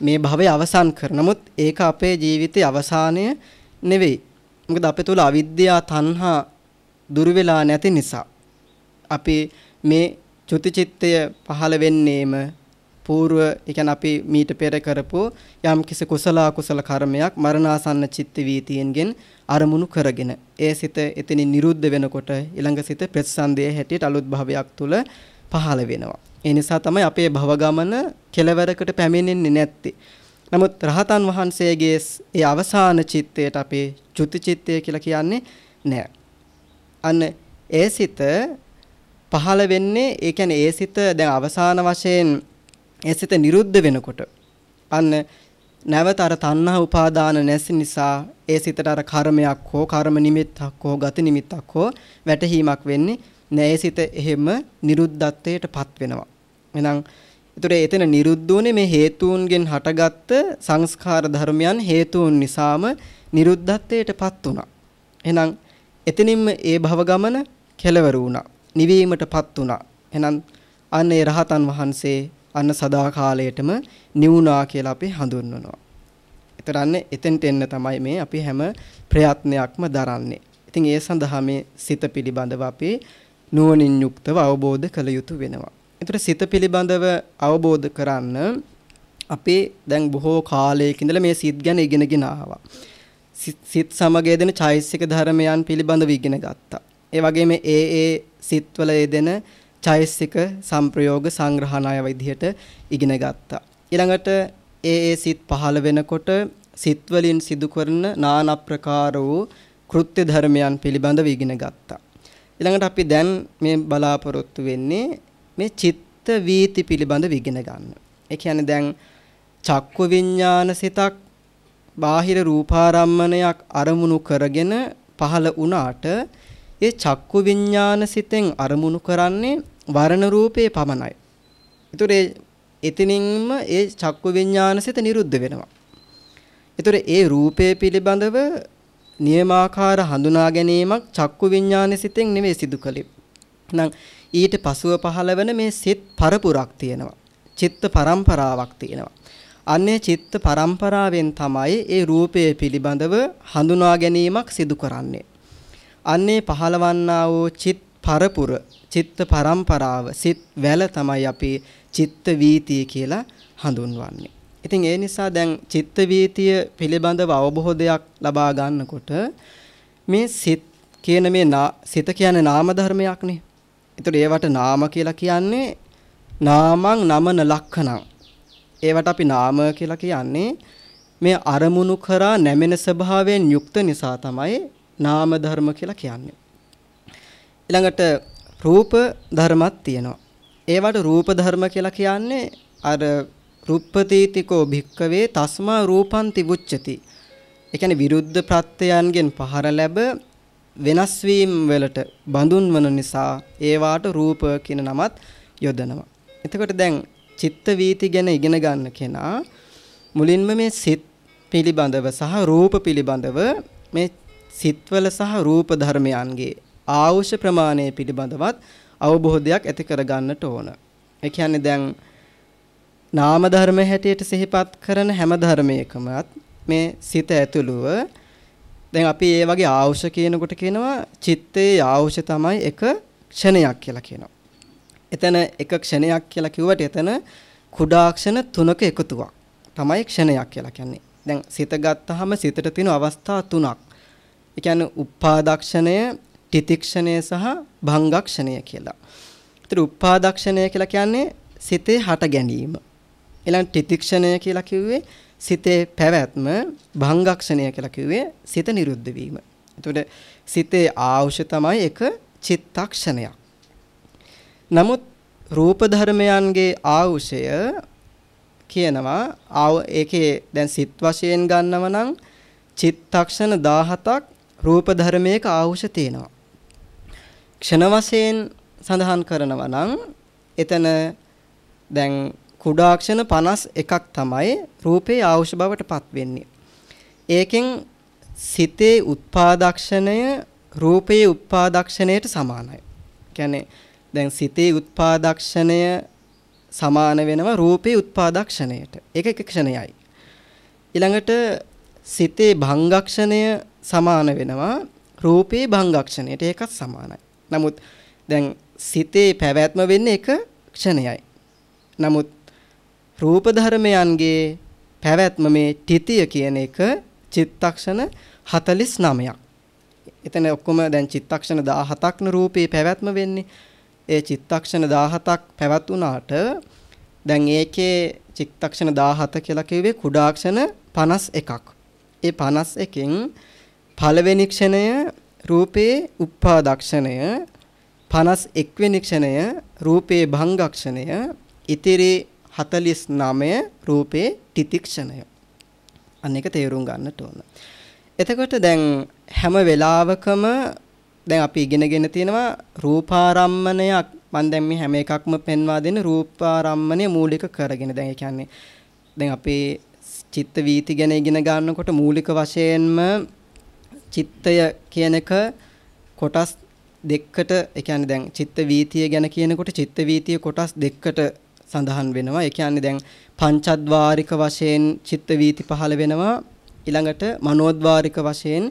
Speaker 2: මේ භවය අවසන් කර. නමුත් ඒක අපේ ජීවිතයේ අවසානය නෙවෙයි. මොකද අපේ තුල අවිද්‍යාව තණ්හා දුරු වෙලා නැති නිසා අපි මේ චුති චිත්තය පහළ වෙන්නේම పూర్ව ඒ අපි මීට පෙර කරපු යම් කිසි කුසල අකුසල කර්මයක් මරණාසන්න චිත්ත වීතියෙන්ගෙන් අරමුණු කරගෙන ඒ සිත එතනින් නිරුද්ධ වෙනකොට ඊළඟ සිත ප්‍රතිසන්දයේ හැටියට අලුත් භවයක් තුල පහළ වෙනවා. ඒ නිසා තමයි අපේ භව ගමන කෙලවරකට පැමිණෙන්නේ නැත්තේ. නමුත් රහතන් වහන්සේගේ ඒ අවසාන චිත්තයට අපේ චුති චිත්තය කියලා කියන්නේ නෑ. අන්න ඒ සිත පහළ වෙන්නේ ඒ කියන්නේ ඒ සිත දැන් අවසාන වශයෙන් ඒ සිත නිරුද්ධ වෙනකොට අන්න නැවත අර තණ්හා උපාදාන නැති නිසා ඒ සිතට අර කර්මයක් හෝ කර්ම නිමිත්තක් හෝ ගති නිමිත්තක් හෝ වැටහීමක් වෙන්නේ නෑ සිත එහෙම නිරුද්ධත්වයටපත් වෙනවා. එහෙනම් ඒතර එතන නිරුද්ධ වුනේ මේ හේතුන්ගෙන් හටගත්ත සංස්කාර ධර්මයන් හේතුන් නිසාම නිරුද්ධත්වයටපත් වුණා. එහෙනම් එතනින්ම ඒ භව ගමන කෙලවර වුණා. නිවීමටපත් වුණා. එහෙනම් අන්න ඒ රහතන් වහන්සේ අන්න සදාකාලයටම නිවුණා කියලා අපි හඳුන්වනවා. ඒතරන්නේ එතෙන්ට එන්න තමයි මේ අපි හැම ප්‍රයත්නයක්ම දරන්නේ. ඉතින් ඒ සඳහා මේ සිත පිළිබඳව අපි නුවණින් යුක්තව අවබෝධ කළ යුතු වෙනවා. ඒතර සිත පිළිබඳව අවබෝධ කරන්න අපි දැන් බොහෝ කාලයක ඉඳලා මේ සිත් ගැන ඉගෙනගෙන ආවා. සිත් සමග යෙදෙන චෛසික ධර්මයන් පිළිබඳව ඉගෙන ගත්තා. ඒ වගේම ඒ ඒ සිත්වල යෙදෙන චෛසික සංප්‍රයෝග සංග්‍රහණය විදිහට ඉගෙන ගත්තා. ඊළඟට ඒ ඒ සිත් පහළ වෙනකොට සිත් වලින් සිදු කරන নানা ප්‍රකාර වූ කෘත්‍ය ධර්මයන් පිළිබඳව ඉගෙන ගත්තා. ඊළඟට අපි දැන් මේ බලාපොරොත්තු වෙන්නේ මේ චිත්ත වීති පිළිබඳව ඉගෙන ගන්න. ඒ කියන්නේ දැන් චක්කු විඥාන සිතක් බාහිර රූපාරම්මණයක් අරමුණු කරගෙන පහළ වුණාට ඒ චක්කු විඥාන සිතෙන් අරමුණු කරන්නේ වර්ණ රූපේ පමණයි. ඒතර එතනින්ම ඒ චක්කු විඥාන සිත නිරුද්ධ වෙනවා. ඒතර ඒ රූපේ පිළිබඳව නියමාකාර හඳුනා ගැනීමක් චක්කු විඥාන සිතෙන් නෙවෙයි සිදු කළේ. එහෙනම් ඊට පසුව පහළ වෙන මේ සිත් පරපුරක් තියෙනවා. චිත්ත පරම්පරාවක් තියෙනවා. අන්නේ චිත්ත පරම්පරාවෙන් තමයි ඒ රූපය පිළිබඳව හඳුනා ගැනීමක් සිදු කරන්නේ. අන්නේ පහළවන්නා වූ චිත් පරපුර චිත්ත පරම්පරාව සිත් වැල තමයි අපි චිත්ත වීතිය කියලා හඳුන්වන්නේ. ඉතින් ඒ නිසා දැන් චිත්ත වීතිය පිළිබඳව අවබෝධයක් ලබා ගන්නකොට මේ සිත් කියන මේ සිත කියන්නේ නාම ධර්මයක්නේ. ඒතර ඒවට නාම කියලා කියන්නේ නාමං නමන ලක්ෂණං. ඒවට අපි නාම කියලා කියන්නේ මේ අරමුණු කරා නැමෙන ස්වභාවයෙන් යුක්ත නිසා තමයි නාම ධර්ම කියලා කියන්නේ. ඊළඟට රූප ධර්මත් තියෙනවා. ඒවට රූප ධර්ම කියලා කියන්නේ අර රුප්පතීතිකෝ භික්කවේ තස්මා රූපන්ති වුච්චති. ඒ කියන්නේ විරුද්ධ ප්‍රත්‍යයන්ගෙන් පහර ලැබ වෙනස් වීම වලට බඳුන් වන නිසා ඒවාට රූප කියන නමත් යොදනවා. එතකොට දැන් චිත්ත වීති ගැන ඉගෙන ගන්න කෙනා මුලින්ම මේ සිත් පිළිබඳව සහ රූප පිළිබඳව මේ සිත්වල සහ රූප ධර්මයන්ගේ ආවුෂ ප්‍රමාණය පිළිබඳවත් අවබෝධයක් ඇති කර ගන්නට ඕන. ඒ කියන්නේ දැන් නාම ධර්ම හැටියට සිහිපත් කරන හැම ධර්මයකමත් මේ සිත ඇතුළුව දැන් අපි ඒ වගේ ආවුෂ කියනකොට කියනවා චිත්තේ ආවුෂ තමයි එක ක්ෂණයක් කියලා කියනවා. එතන එක ක්ෂණයක් කියලා කිව්වට එතන කුඩා ක්ෂණ තුනක එකතුවක් තමයි ක්ෂණයක් කියලා කියන්නේ. දැන් සිත ගත්තාම සිතට තියෙන අවස්ථා තුනක්. ඒ කියන්නේ උපාදක්ෂණය, තිතික්ෂණය සහ භංගක්ෂණය කියලා. ඒතර උපාදක්ෂණය කියලා කියන්නේ සිතේ හට ගැනීම. ඊළඟ තිතික්ෂණය කියලා කිව්වේ සිතේ පැවැත්ම, භංගක්ෂණය කියලා කිව්වේ සිත නිරුද්ධ වීම. එතකොට සිතේ ආවුෂ තමයි එක චිත්තක්ෂණයක්. නමුත් රූප ධර්මයන්ගේ ආවුෂය කියනවා ආව ඒකේ දැන් සිත් වශයෙන් ගන්නව නම් චිත්තක්ෂණ 17ක් රූප ධර්මයක ආවුෂ තියෙනවා. ක්ෂණ වශයෙන් සඳහන් කරනවා නම් එතන දැන් කුඩාක්ෂණ 51ක් තමයි රූපේ ආවුෂ බවට පත් වෙන්නේ. ඒකෙන් සිතේ උත්පාදක්ෂණය රූපයේ උත්පාදක්ෂණයට සමානයි. කියන්නේ දැන් සිතේ උත්පාදක්ෂණය සමාන වෙනවා රූපේ උත්පාදක්ෂණයට. ඒක එක ක්ෂණයයි. ඊළඟට සිතේ භංගක්ෂණය සමාන වෙනවා රූපේ භංගක්ෂණයට. ඒකත් සමානයි. නමුත් දැන් සිතේ පැවැත්ම වෙන්නේ එක ක්ෂණයයි. නමුත් රූප ධර්මයන්ගේ පැවැත්ම මේ තිතිය කියන එක චිත්තක්ෂණ 49ක්. එතන ඔක්කොම දැන් චිත්තක්ෂණ 17ක් න රූපේ පැවැත්ම වෙන්නේ. ඒ චිත්තක්ෂණ 17ක් පැවතුනාට දැන් ඒකේ චිත්තක්ෂණ 17 කියලා කිව්වේ කුඩාක්ෂණ 51ක්. ඒ 51කින් පළවෙනි ක්ෂණය රූපේ උපාදක්ෂණය 51 වෙනි ක්ෂණය රූපේ භංගක්ෂණය ඉතිරි 49 රූපේ තිතික්ෂණය. අන්න එක තේරුම් ගන්නට ඕන. එතකොට දැන් හැම වෙලාවකම දැන් අපි ඉගෙනගෙන තියෙනවා රූපාරම්මණයක් මම දැන් මේ හැම එකක්ම පෙන්වා දෙන රූපාරම්මණය මූලික කරගෙන දැන් ඒ කියන්නේ දැන් අපි චිත්ත වීති ගැන ඉගෙන ගන්නකොට මූලික වශයෙන්ම චිත්තය කියන එක කොටස් දෙකකට ඒ කියන්නේ දැන් චිත්ත වීතිය ගැන කියනකොට චිත්ත වීතිය කොටස් දෙකකට සඳහන් වෙනවා. ඒ කියන්නේ දැන් පංචද්වාරික වශයෙන් චිත්ත වීති පහළ වෙනවා. ඊළඟට මනෝද්වාරික වශයෙන්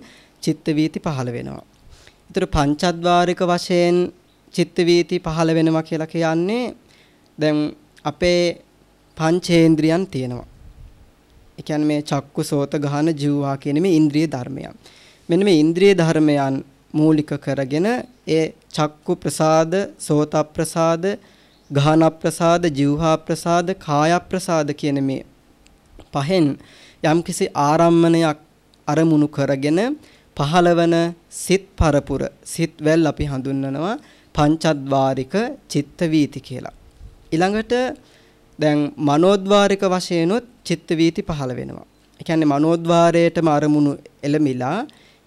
Speaker 2: චිත්ත වීති පහළ වෙනවා. ඒතර පංචද්වාරික වශයෙන් චිත්ත වීති පහළ වෙනවා කියලා කියන්නේ දැන් අපේ පංචේන්ද්‍රියන් තියෙනවා. ඒ කියන්නේ මේ චක්කු සෝත ගහන ජීවා කියන මේ ඉන්ද්‍රිය ධර්මයන්. මෙන්න මේ ඉන්ද්‍රිය ධර්මයන් මූලික කරගෙන ඒ චක්කු ප්‍රසාද, සෝත ප්‍රසාද, ගාහන ප්‍රසාද, ජීවහා ප්‍රසාද, කාය ප්‍රසාද කියන මේ පහෙන් යම්කිසි ආරම්මණයක් අරමුණු කරගෙන පහළවන සිත් පරපුර සිත් වැල් අපි හඳුන්වනවා පංචද්වාරික චිත්ත වීති කියලා. ඊළඟට දැන් මනෝද්වාරික වශයෙන්ුත් චිත්ත වීති පහළ වෙනවා. ඒ කියන්නේ මනෝද්වාරයේටම අරමුණු එළමිලා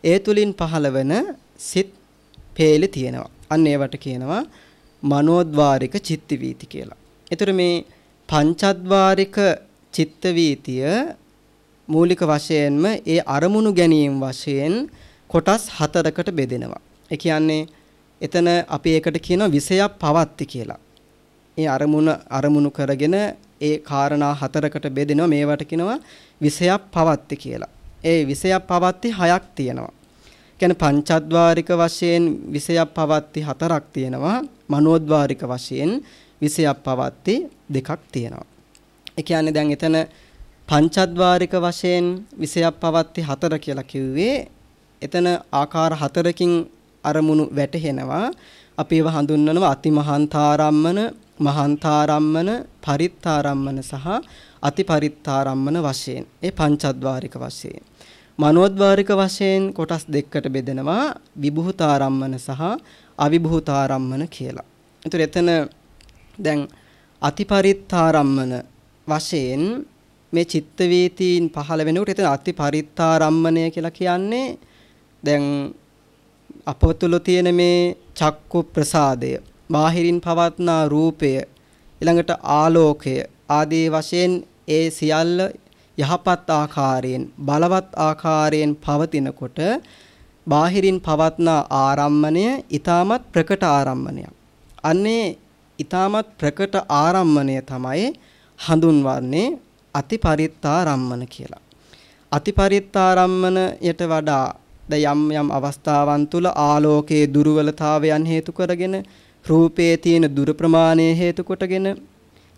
Speaker 2: ඒ තුලින් පහළවන සිත් පේලි තියෙනවා. අන්න ඒවට කියනවා මනෝද්වාරික චිත්ත වීති කියලා. ඒතර මේ පංචද්වාරික චිත්ත වීතිය මූලික වශයෙන්ම ඒ අරමුණු ගැනීම වශයෙන් කොටස් හතරකට බෙදෙනවා. ඒ කියන්නේ එතන අපි ඒකට කියනවා විෂයක් පවත්ති කියලා. ඒ අරමුණ අරමුණු කරගෙන ඒ කාරණා හතරකට බෙදෙනවා. මේවට කියනවා විෂයක් පවත්ති කියලා. ඒ විෂයක් පවත්ති හයක් තියෙනවා. කියන්නේ පංචද්වාරික වශයෙන් විෂයක් පවත්ති හතරක් තියෙනවා. මනෝද්වාරික වශයෙන් 20ක් පවත්ති දෙකක් තියෙනවා. ඒ කියන්නේ දැන් එතන පංචද්වාරික වශයෙන් 20ක් පවත්ති හතර කියලා කිව්වේ එතන ආකාර හතරකින් අරමුණු වැටහෙනවා. අපි ඒව හඳුන්වනවා අතිමහන්තාරම්මන, මහන්තාරම්මන, පරිත්තාරම්මන සහ අතිපරිත්තාරම්මන වශයෙන්. ඒ පංචද්වාරික වශයෙන්. මනෝද්වාරික වශයෙන් කොටස් දෙකකට බෙදෙනවා විභූතාරම්මන සහ අවිභූතාරම්මන කියලා. ඒතර එතන දැන් අතිපරිත්තාරම්මන වශයෙන් මේ චිත්ත වේතීන් පහළ වෙනකොට එතන අතිපරිත්තාරම්මණය කියලා කියන්නේ දැන් අප තුළ තියෙන මේ චක්කු ප්‍රසාදය බාහිරින් පවත්නා රූපය ඊළඟට ආලෝකය ආදී වශයෙන් ඒ සියල්ල යහපත් ආකාරයෙන් බලවත් ආකාරයෙන් පවතිනකොට බාහිරින් පවත්නා ආරම්මණය ඊටමත් ප්‍රකට ආරම්මණයක්. අන්නේ ඊටමත් ප්‍රකට ආරම්මණය තමයි හඳුන්වන්නේ අතිපරිත්තාරම්මන කියලා. අතිපරිත්තාරම්මනයට වඩා ද යම් යම් අවස්ථාවන් තුල ආලෝකයේ දුර්වලතාවයන් හේතු කරගෙන රූපයේ තියෙන දුර ප්‍රමාණය හේතු කොටගෙන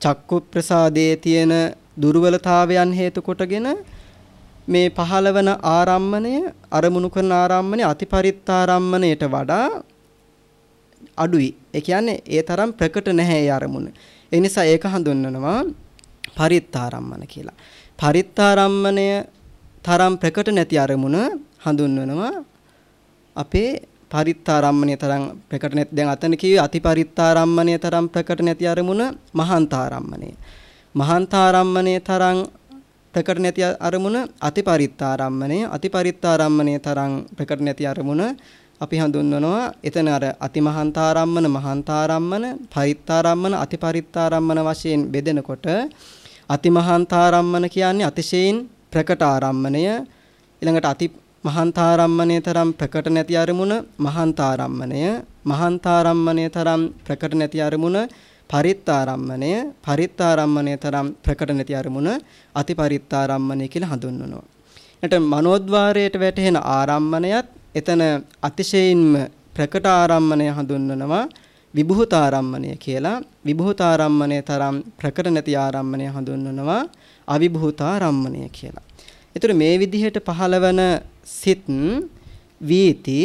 Speaker 2: චක්කු ප්‍රසාදයේ තියෙන දුර්වලතාවයන් හේතු කොටගෙන මේ පහළවන ආරම්මණය අරමුණු කරන ආරම්මණය අතිපරිත්තාරම්මණයට වඩා අඩුයි. ඒ කියන්නේ ඒ තරම් ප්‍රකට නැහැ ඒ අරමුණ. ඒ නිසා ඒක හඳුන්වනවා පරිත්තාරම්මන කියලා. පරිත්තාරම්මණය තරම් ප්‍රකට නැති අරමුණ හඳුන්වනවා අපේ පරිත්තාරම්මණය තරම් ප්‍රකට නැති දැන් අතන කිව්වේ අතිපරිත්තාරම්මණය තරම් ප්‍රකට නැති අරමුණ මහාන්තාරම්මණය. මහාන්තාරම්මණය තරම් ප්‍රකට නැති අරමුණ අතිපරිත්තාරම්මණය අතිපරිත්තාරම්මණය තරම් ප්‍රකට නැති අරමුණ අපි හඳුන්වනවා. එතන අර අතිමහන්තාරම්මන මහන්තාරම්මන පරිත්තාරම්මන අතිපරිත්තාරම්මන වශයෙන් බෙදෙනකොට අතිමහන්තාරම්මන කියන්නේ අතිශයින් ප්‍රකට ආරම්මණය. ඊළඟට අති මහන්තාරම්මණය තරම් ප්‍රකට නැති අරමුණ මහන්තාරම්මණය. මහන්තාරම්මණය තරම් ප්‍රකට නැති අරමුණ පරිත්තාරම්මණය පරිත්තාරම්මණය තරම් ප්‍රකට නැති අරමුණ අතිපරිත්තාරම්මණය කියලා හඳුන්වනවා. එතන මනෝද්වාරයට වැටෙන ආරම්මණයත් එතන අතිශයින්ම ප්‍රකට ආරම්මණය හඳුන්වනවා විභූතාරම්මණය කියලා විභූතාරම්මණය තරම් ප්‍රකට නැති ආරම්මණය හඳුන්වනවා අවිභූතාරම්මණය කියලා. ඒතර මේ විදිහට පහළවන සිත් වීති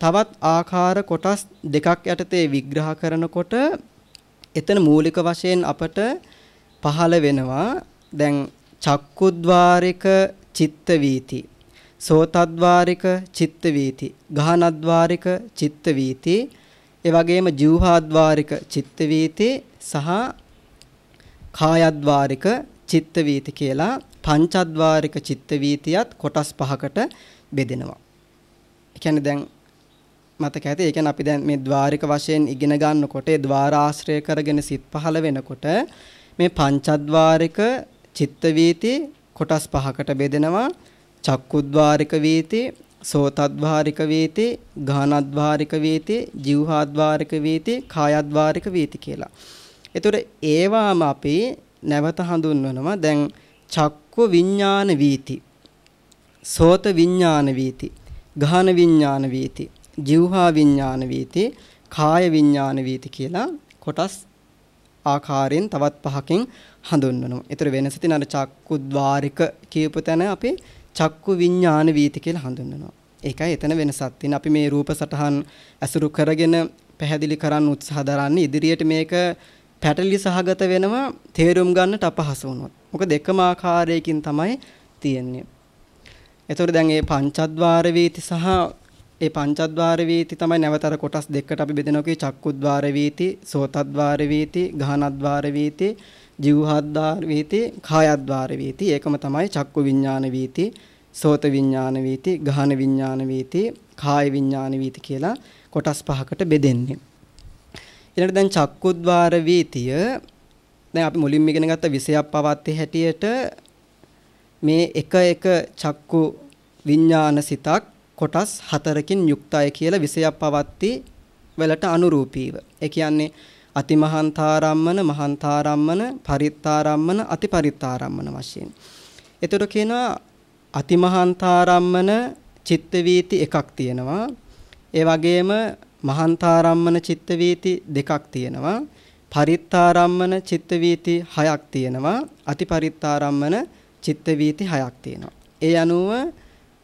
Speaker 2: තවත් ආකාර කොටස් දෙකක් යටතේ විග්‍රහ කරනකොට එතන මූලික වශයෙන් අපට පහළ වෙනවා දැන් චක්කුද්්වාරික චිත්ත වීති සෝතද්්වාරික චිත්ත වීති ගහනද්්වාරික චිත්ත වීති ඒ වගේම ජීවහාද්වාරික චිත්ත වීති සහ කායද්වාරික චිත්ත වීති කියලා පංචද්වාරික චිත්ත වීතියත් කොටස් පහකට බෙදෙනවා. ඒ කියන්නේ දැන් මතක ඇති. ඒ කියන්නේ අපි දැන් මේ ద్వාරික වශයෙන් ඉගෙන ගන්නකොට ඒ ద్వාරාශ්‍රය කරගෙන සිත් පහළ වෙනකොට මේ පංචද්වාරික චිත්ත වීති කොටස් පහකට බෙදෙනවා. චක්කුද්වාරික වීති, සෝතද්වාරික වීති, ගානද්වාරික වීති, ජීවහාද්වාරික වීති, කායද්වාරික වීති කියලා. ඒතර ඒවාම අපි නැවත හඳුන්වනවා දැන් චක්කු විඥාන වීති සෝත විඥාන වීති ගාහන විඥාන වීති જીවහා විඥාන වීති, කාය විඥාන වීති කියලා කොටස් ආකාරයෙන් තවත් පහකින් හඳුන්වනවා. ඒතර වෙනස තියෙන අර චක්කුද්වාරික කියපු තැන අපි චක්කු විඥාන වීති කියලා හඳුන්වනවා. ඒකයි එතන වෙනසක් තියෙන. අපි මේ රූප සටහන් ඇසුරු කරගෙන පැහැදිලි කරන්න උත්සාහ දරන්නේ ඉදිරියට මේක පැටලි සහගත වෙනවා තේරුම් ගන්නට අපහසු වුණොත්. මොකද එකම ආකාරයකින් තමයි තියෙන්නේ. එතකොට දැන් මේ පංචද්වාර වීති සහ ඒ පංචද්වාර වීති තමයි නැවතර කොටස් දෙකකට අපි බෙදනවා චක්කුද්වාර වීති, සෝතද්වාර වීති, ගහනද්වාර වීති, ජීවහද්වාර වීති, කායද්වාර වීති. ඒකම තමයි චක්කු විඥාන වීති, සෝත විඥාන වීති, ගහන විඥාන වීති, කාය විඥාන වීති කියලා කොටස් පහකට බෙදෙන්නේ. ඊළඟට දැන් චක්කුද්වාර වීතිය දැන් අපි මුලින්ම ඉගෙන ගත්ත විෂයක් පවත්තේ හැටියට මේ එක එක චක්කු විඥාන සිතක් කොටස් හතරකින් යුක්තයි කියලා විෂයක් පවත්ති වලට අනුරූපීව. ඒ කියන්නේ අතිමහන්තාරම්මන, මහන්තාරම්මන, පරිත්තාරම්මන, අතිපරිත්තාරම්මන වශයෙන්. එතකොට කියනවා අතිමහන්තාරම්මන චිත්ත වීති එකක් තියෙනවා. ඒ වගේම මහන්තාරම්මන චිත්ත වීති දෙකක් තියෙනවා. පරිත්තාරම්මන චිත්ත වීති හයක් තියෙනවා. අතිපරිත්තාරම්මන චිත්ත වීති හයක් තියෙනවා. ඒ අනුව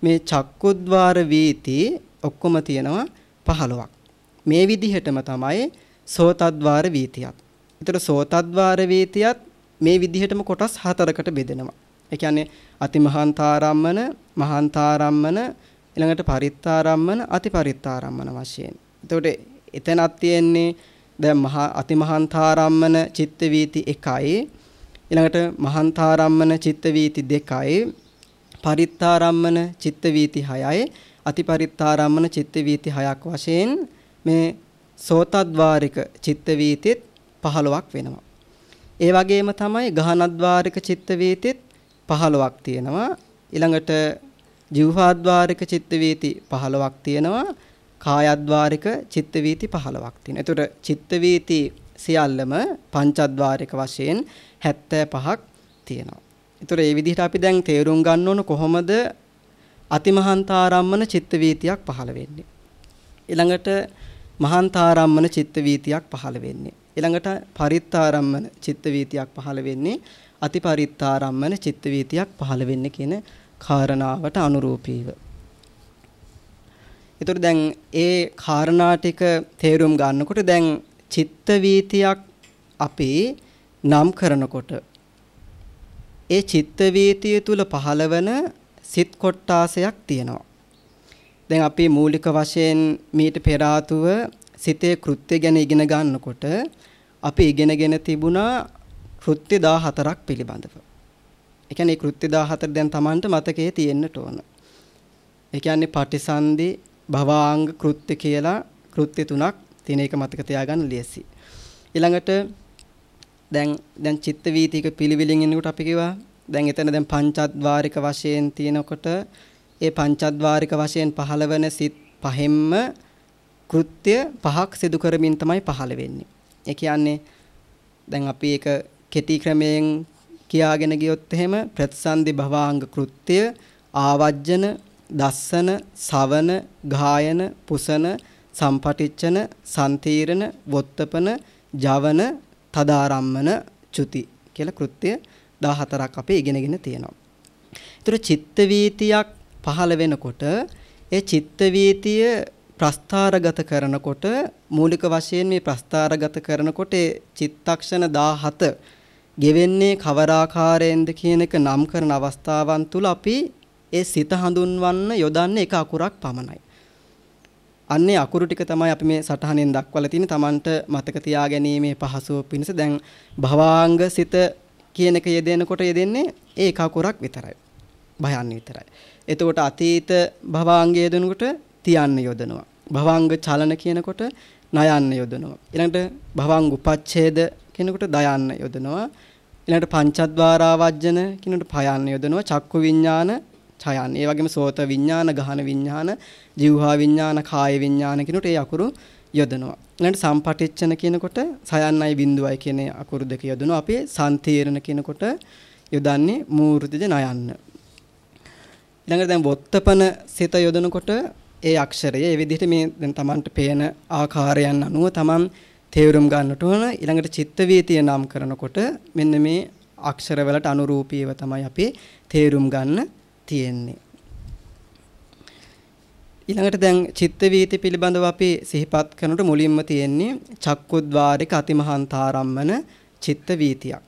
Speaker 2: මේ චක්කුද්්වාර වීති ඔක්කොම තියෙනවා 15ක්. මේ විදිහටම තමයි සෝතද්්වාර වීතියත්. ඒතර සෝතද්්වාර වීතියත් මේ විදිහටම කොටස් හතරකට බෙදෙනවා. ඒ කියන්නේ අතිමහන්තාරම්මන, මහන්තාරම්මන, ඊළඟට පරිත්තාරම්මන, අතිපරිත්තාරම්මන වශයෙන්. එතකොට එතනක් තියෙන්නේ දැන් මහා අතිමහන්තාරම්මන චිත්ත වීති 1යි ඊළඟට මහන්තාරම්මන චිත්ත වීති 2යි පරිත්තාරම්මන චිත්ත වීති 6යි අතිපරිත්තාරම්මන චිත්ත වීති 6ක් වශයෙන් මේ සෝතද්වාරික චිත්ත වීතිත් 15ක් වෙනවා. ඒ වගේම තමයි ගහනද්වාරික චිත්ත වීතිත් 15ක් තියෙනවා. ඊළඟට ජීවහාද්වාරික චිත්ත වීති 15ක් තියෙනවා. කායද්වාරික චිත්ත වීති 15ක් තියෙනවා. එතකොට චිත්ත වීති සියල්ලම පංචද්වාරික වශයෙන් 75ක් තියෙනවා. ඒතර මේ විදිහට අපි දැන් තේරුම් ගන්න ඕන කොහොමද අතිමහන්තාරම්මන චිත්ත වීතියක් පහළ වෙන්නේ. ඊළඟට මහන්තාරම්මන චිත්ත වීතියක් පහළ වෙන්නේ. ඊළඟට පරිත්තාරම්මන චිත්ත වීතියක් පහළ වෙන්නේ. අතිපරිත්තාරම්මන චිත්ත වීතියක් පහළ වෙන්නේ කියන කාරණාවට අනුරූපීව. ඒතර දැන් ඒ කාරණා ටික තේරුම් ගන්නකොට දැන් චිත්ත වීතියක් අපි නම් කරනකොට ඒ චිත්ත වීතිය තුල පහළවන සිත් කොටාසයක් තියෙනවා. දැන් අපි මූලික වශයෙන් මීට පෙර සිතේ කෘත්‍ය ගැන ඉගෙන ගන්නකොට අපි ඉගෙනගෙන තිබුණා කෘත්‍ය 14ක් පිළිබඳව. ඒ කියන්නේ කෘත්‍ය 14 දැන් Tamanට මතකයේ තියෙන්නට ඕන. ඒ කියන්නේ පටිසන්ධි භවාංග කෘත්‍ය කියලා කෘත්‍ය තුනක් තියෙන එක මතක තියාගන්න ලියසි. ඊළඟට දැන් දැන් චිත්ත වීතික පිළිවිලින් ඉන්නකොට අපි කිව්වා දැන් එතන දැන් පංචද්වාරික වශයෙන් තියෙනකොට ඒ පංචද්වාරික වශයෙන් පහළවන සිත් පහෙන්ම කෘත්‍ය පහක් සිදු කරමින් තමයි පහළ වෙන්නේ. ඒ කියන්නේ දැන් අපි ඒක කෙටි ක්‍රමයෙන් කියාගෙන ගියොත් එහෙම ප්‍රතිසන්දි භවාංග කෘත්‍ය ආවජ්ජන දස්සන සවන ගායන පුසන සම්පටිච්චන සම්තීරණ වොත්තපන ජවන තදාරම්මන චුති කියලා කෘත්‍ය 14ක් අපි ඉගෙනගෙන තියෙනවා. ඒතර චිත්ත වීතියක් පහළ වෙනකොට ඒ චිත්ත වීතිය ප්‍රස්ථාරගත කරනකොට මූලික වශයෙන් මේ ප්‍රස්ථාරගත කරනකොට ඒ චිත්තක්ෂණ 17 ගෙවෙන්නේ කවර ආකාරයෙන්ද කියන එක නම් කරන අවස්ථාවන් තුල අපි ඒ සිත හඳුන්වන්න යොදන්නේ එක අකුරක් පමණයි. අන්නේ අකුරු ටික තමයි අපි මේ සටහනෙන් දක්වලා තියෙන්නේ. Tamanට මතක තියාගැනීමේ පහසුව පිණිස දැන් භවාංග සිත කියන එක යෙදෙනකොට යෙදෙන්නේ ඒ එක අකුරක් විතරයි. භයන් විතරයි. එතකොට අතීත භවාංගය යෙදෙනකොට තියන්න යොදනවා. භවංග චලන කියනකොට නයන්න යොදනවා. ඊළඟට භවංග උපච්ඡේද කියනකොට දයන්න යොදනවා. ඊළඟට පංචද්වාරාවජ්ජන කියනකොට පයන්න යොදනවා. චක්කු විඥාන ඡයන්. ඒ වගේම සෝත විඥාන, ගහන විඥාන, જીවහා විඥාන, කාය විඥාන කියනකොට ඒ අකුරු යොදනවා. ඊළඟට සම්පටිච්ඡන කියනකොට සයන්නයි බිඳුවයි කියන අකුරු දෙක යොදනවා. අපි සම්තීරණ කියනකොට යොදන්නේ මූර්තිජ නයන්න. ඊළඟට දැන් වොත්තපන සිත යොදනකොට ඒ අක්ෂරය ඒ විදිහට මේ දැන් Tamanට පේන ආකාරයන් අනුව Taman තේරුම් ගන්නට ඕන ඊළඟට චිත්ත වීතිය නම් කරනකොට මෙන්න මේ අක්ෂර වලට අනුරූපීව තමයි අපි තේරුම් ගන්න තියෙන්නේ ඊළඟට දැන් චිත්ත වීති පිළිබඳව අපි සිහිපත් කරනකොට මුලින්ම තියෙන්නේ චක්කුද්්වාරික අතිමහන්තාරම්මන චිත්ත වීතියක්.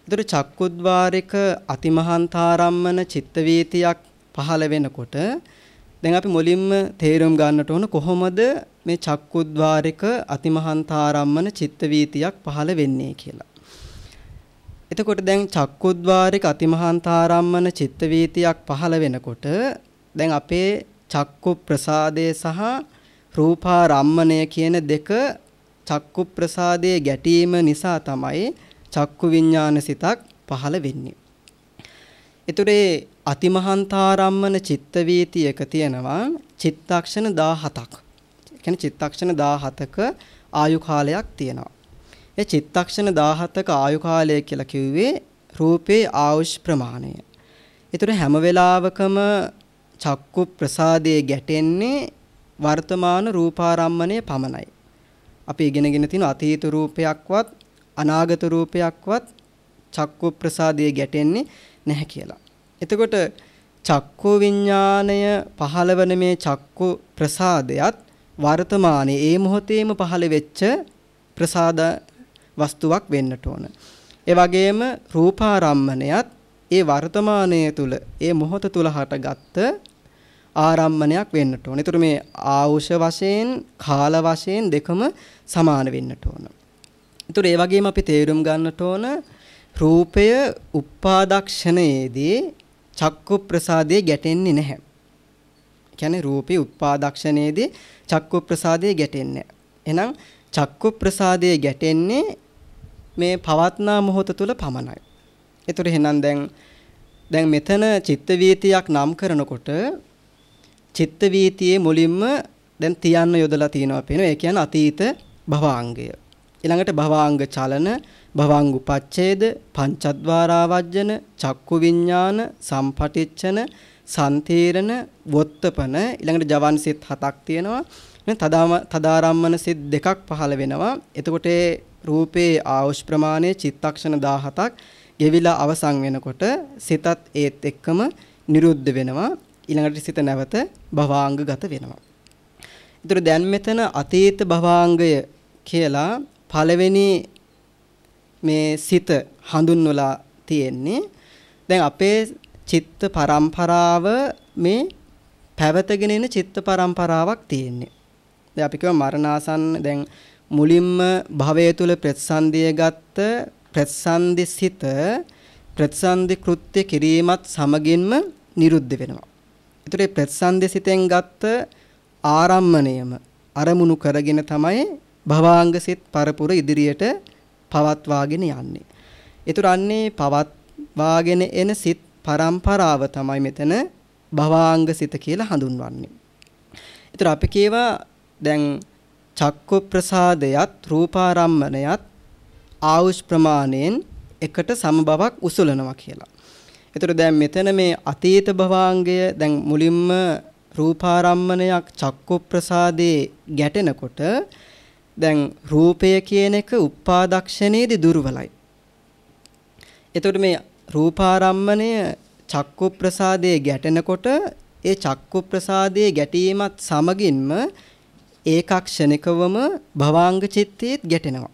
Speaker 2: ඒතර චක්කුද්්වාරික අතිමහන්තාරම්මන චිත්ත වීතියක් පහළ වෙනකොට දැන් අපි මුලින්ම තේරුම් ගන්නට ඕන කොහොමද මේ චක්කුද්්වාරික අතිමහන්තාරම්මන චිත්ත වීතියක් පහළ වෙන්නේ කියලා. එතකොට දැන් චක්කුද්්වාරික අතිමහන්තාරම්මන චිත්ත වීතියක් පහළ වෙනකොට දැන් අපේ චක්කු ප්‍රසාදය සහ රූපාරම්මණය කියන දෙක චක්කු ප්‍රසාදයේ ගැටීම නිසා තමයි චක්කු විඥාන සිතක් පහළ වෙන්නේ. ඒතරේ අතිමහන්තාරම්මන චිත්ත වීතියක තියෙනවා චිත්තක්ෂණ 17ක්. ඒ කියන්නේ චිත්තක්ෂණ 17ක ආයු කාලයක් තියෙනවා. ඒ චිත්තක්ෂණ 17ක ආයු කාලය කියලා කිව්වේ රූපේ ආයුෂ් ප්‍රමාණය. ඒතර හැම වෙලාවකම චක්කු ප්‍රසාදයේ ගැටෙන්නේ වර්තමාන රූපාරම්මණය පමණයි. අපි ඉගෙනගෙන තියෙන අතීත රූපයක්වත් අනාගත රූපයක්වත් චක්කු ප්‍රසාදයේ ගැටෙන්නේ නැහැ කියලා. එතකොට චක්කු විඥාණය පහළවන මේ චක්කු ප්‍රසාදයත් වර්තමානයේ ඒ මොහොතේම පහළ වෙච්ච ප්‍රසාද වස්තුවක් වෙන්නට ඕන. ඒ වගේම රූපාරම්මණයත් ඒ වර්තමානයේ තුල ඒ මොහොත තුල හටගත්ත ආරම්මණයක් වෙන්නට ඕන. ඒතර මේ ආවුෂ වශයෙන් කාල වශයෙන් දෙකම සමාන වෙන්නට ඕන. ඒතර ඒ වගේම අපි තේරුම් ගන්නට ඕන රූපය උපාදක්ෂණයේදී චක්කු ප්‍රසාදයේ ගැටෙන්නේ නැහැ. කියන්නේ රූපේ උත්පාදක්ෂණයේදී චක්කු ප්‍රසාදයේ ගැටෙන්නේ. එහෙනම් චක්කු ප්‍රසාදයේ ගැටෙන්නේ මේ පවත්නා මොහොත තුල පමණයි. ඒතර එහෙනම් දැන් දැන් මෙතන චිත්ත වීතියක් නම් කරනකොට චිත්ත වීතියේ මුලින්ම දැන් තියන්න යොදලා තියෙනවා පේනවා. ඒ කියන්නේ අතීත භවාංගය. ඊළඟට භවාංග චලන, භවාංග උපච්ඡේද, පංචද්වාරාවජ්ජන, චක්කු විඥාන, සම්පටිච්ඡන, සන්තීරණ, වොත්තපන ඊළඟට ජවන් සිත් හතක් තියෙනවා. තදාම තදාරම්මන සිත් දෙකක් පහළ වෙනවා. එතකොට රූපේ ආයුෂ් ප්‍රමාණය චිත්තක්ෂණ 17ක් ගෙවිලා අවසන් වෙනකොට සිතත් ඒත් එක්කම නිරුද්ධ වෙනවා. ඊළඟට සිත නැවත භවාංගගත වෙනවා. ඒතර දැන් මෙතන අතීත භවාංගය කියලා පළවෙනි මේ සිත හඳුන්වලා තියෙන්නේ දැන් අපේ චිත්ත පරම්පරාව මේ පැවතගෙන එන චිත්ත පරම්පරාවක් තියෙන්නේ. දැන් අපි කියව මරණාසන්න දැන් මුලින්ම භවය තුල ප්‍රතිසන්දිය ගත්ත ප්‍රතිසන්දි සිත ප්‍රතිසන්දි කෘත්‍ය කිරීමත් සමගින්ම නිරුද්ධ වෙනවා. ඒතර මේ ප්‍රතිසන්දි සිතෙන් ගත්ත ආරම්මණයම අරමුණු කරගෙන තමයි භවාංග සිත් පරපුර ඉදිරියට පවත්වාගෙන යන්නේ. ඒතර අන්නේ පවත්වාගෙන එන සිත් පරම්පරාව තමයි මෙතන භවාංග සිත කියලා හඳුන්වන්නේ. ඒතර අපි කියවා දැන් චක්කු ප්‍රසාදයත් රූපාරම්මණයත් ආයුෂ් ප්‍රමාණයෙන් එකට සමබවක් උසුලනවා කියලා. ඒතර දැන් මෙතන මේ අතීත භවාංගය දැන් මුලින්ම රූපාරම්මණයක් චක්කු ප්‍රසාදේ ගැටෙනකොට දැන් රූපය කියන එක උපාදක්ෂණයේදී දුර්වලයි. එතකොට මේ රූපාරම්මණය චක්කු ප්‍රසාදයේ ගැටෙනකොට ඒ චක්කු ප්‍රසාදයේ ගැටීමත් සමගින්ම ඒකක්ෂණිකවම භවාංග චිත්තේත් ගැටෙනවා.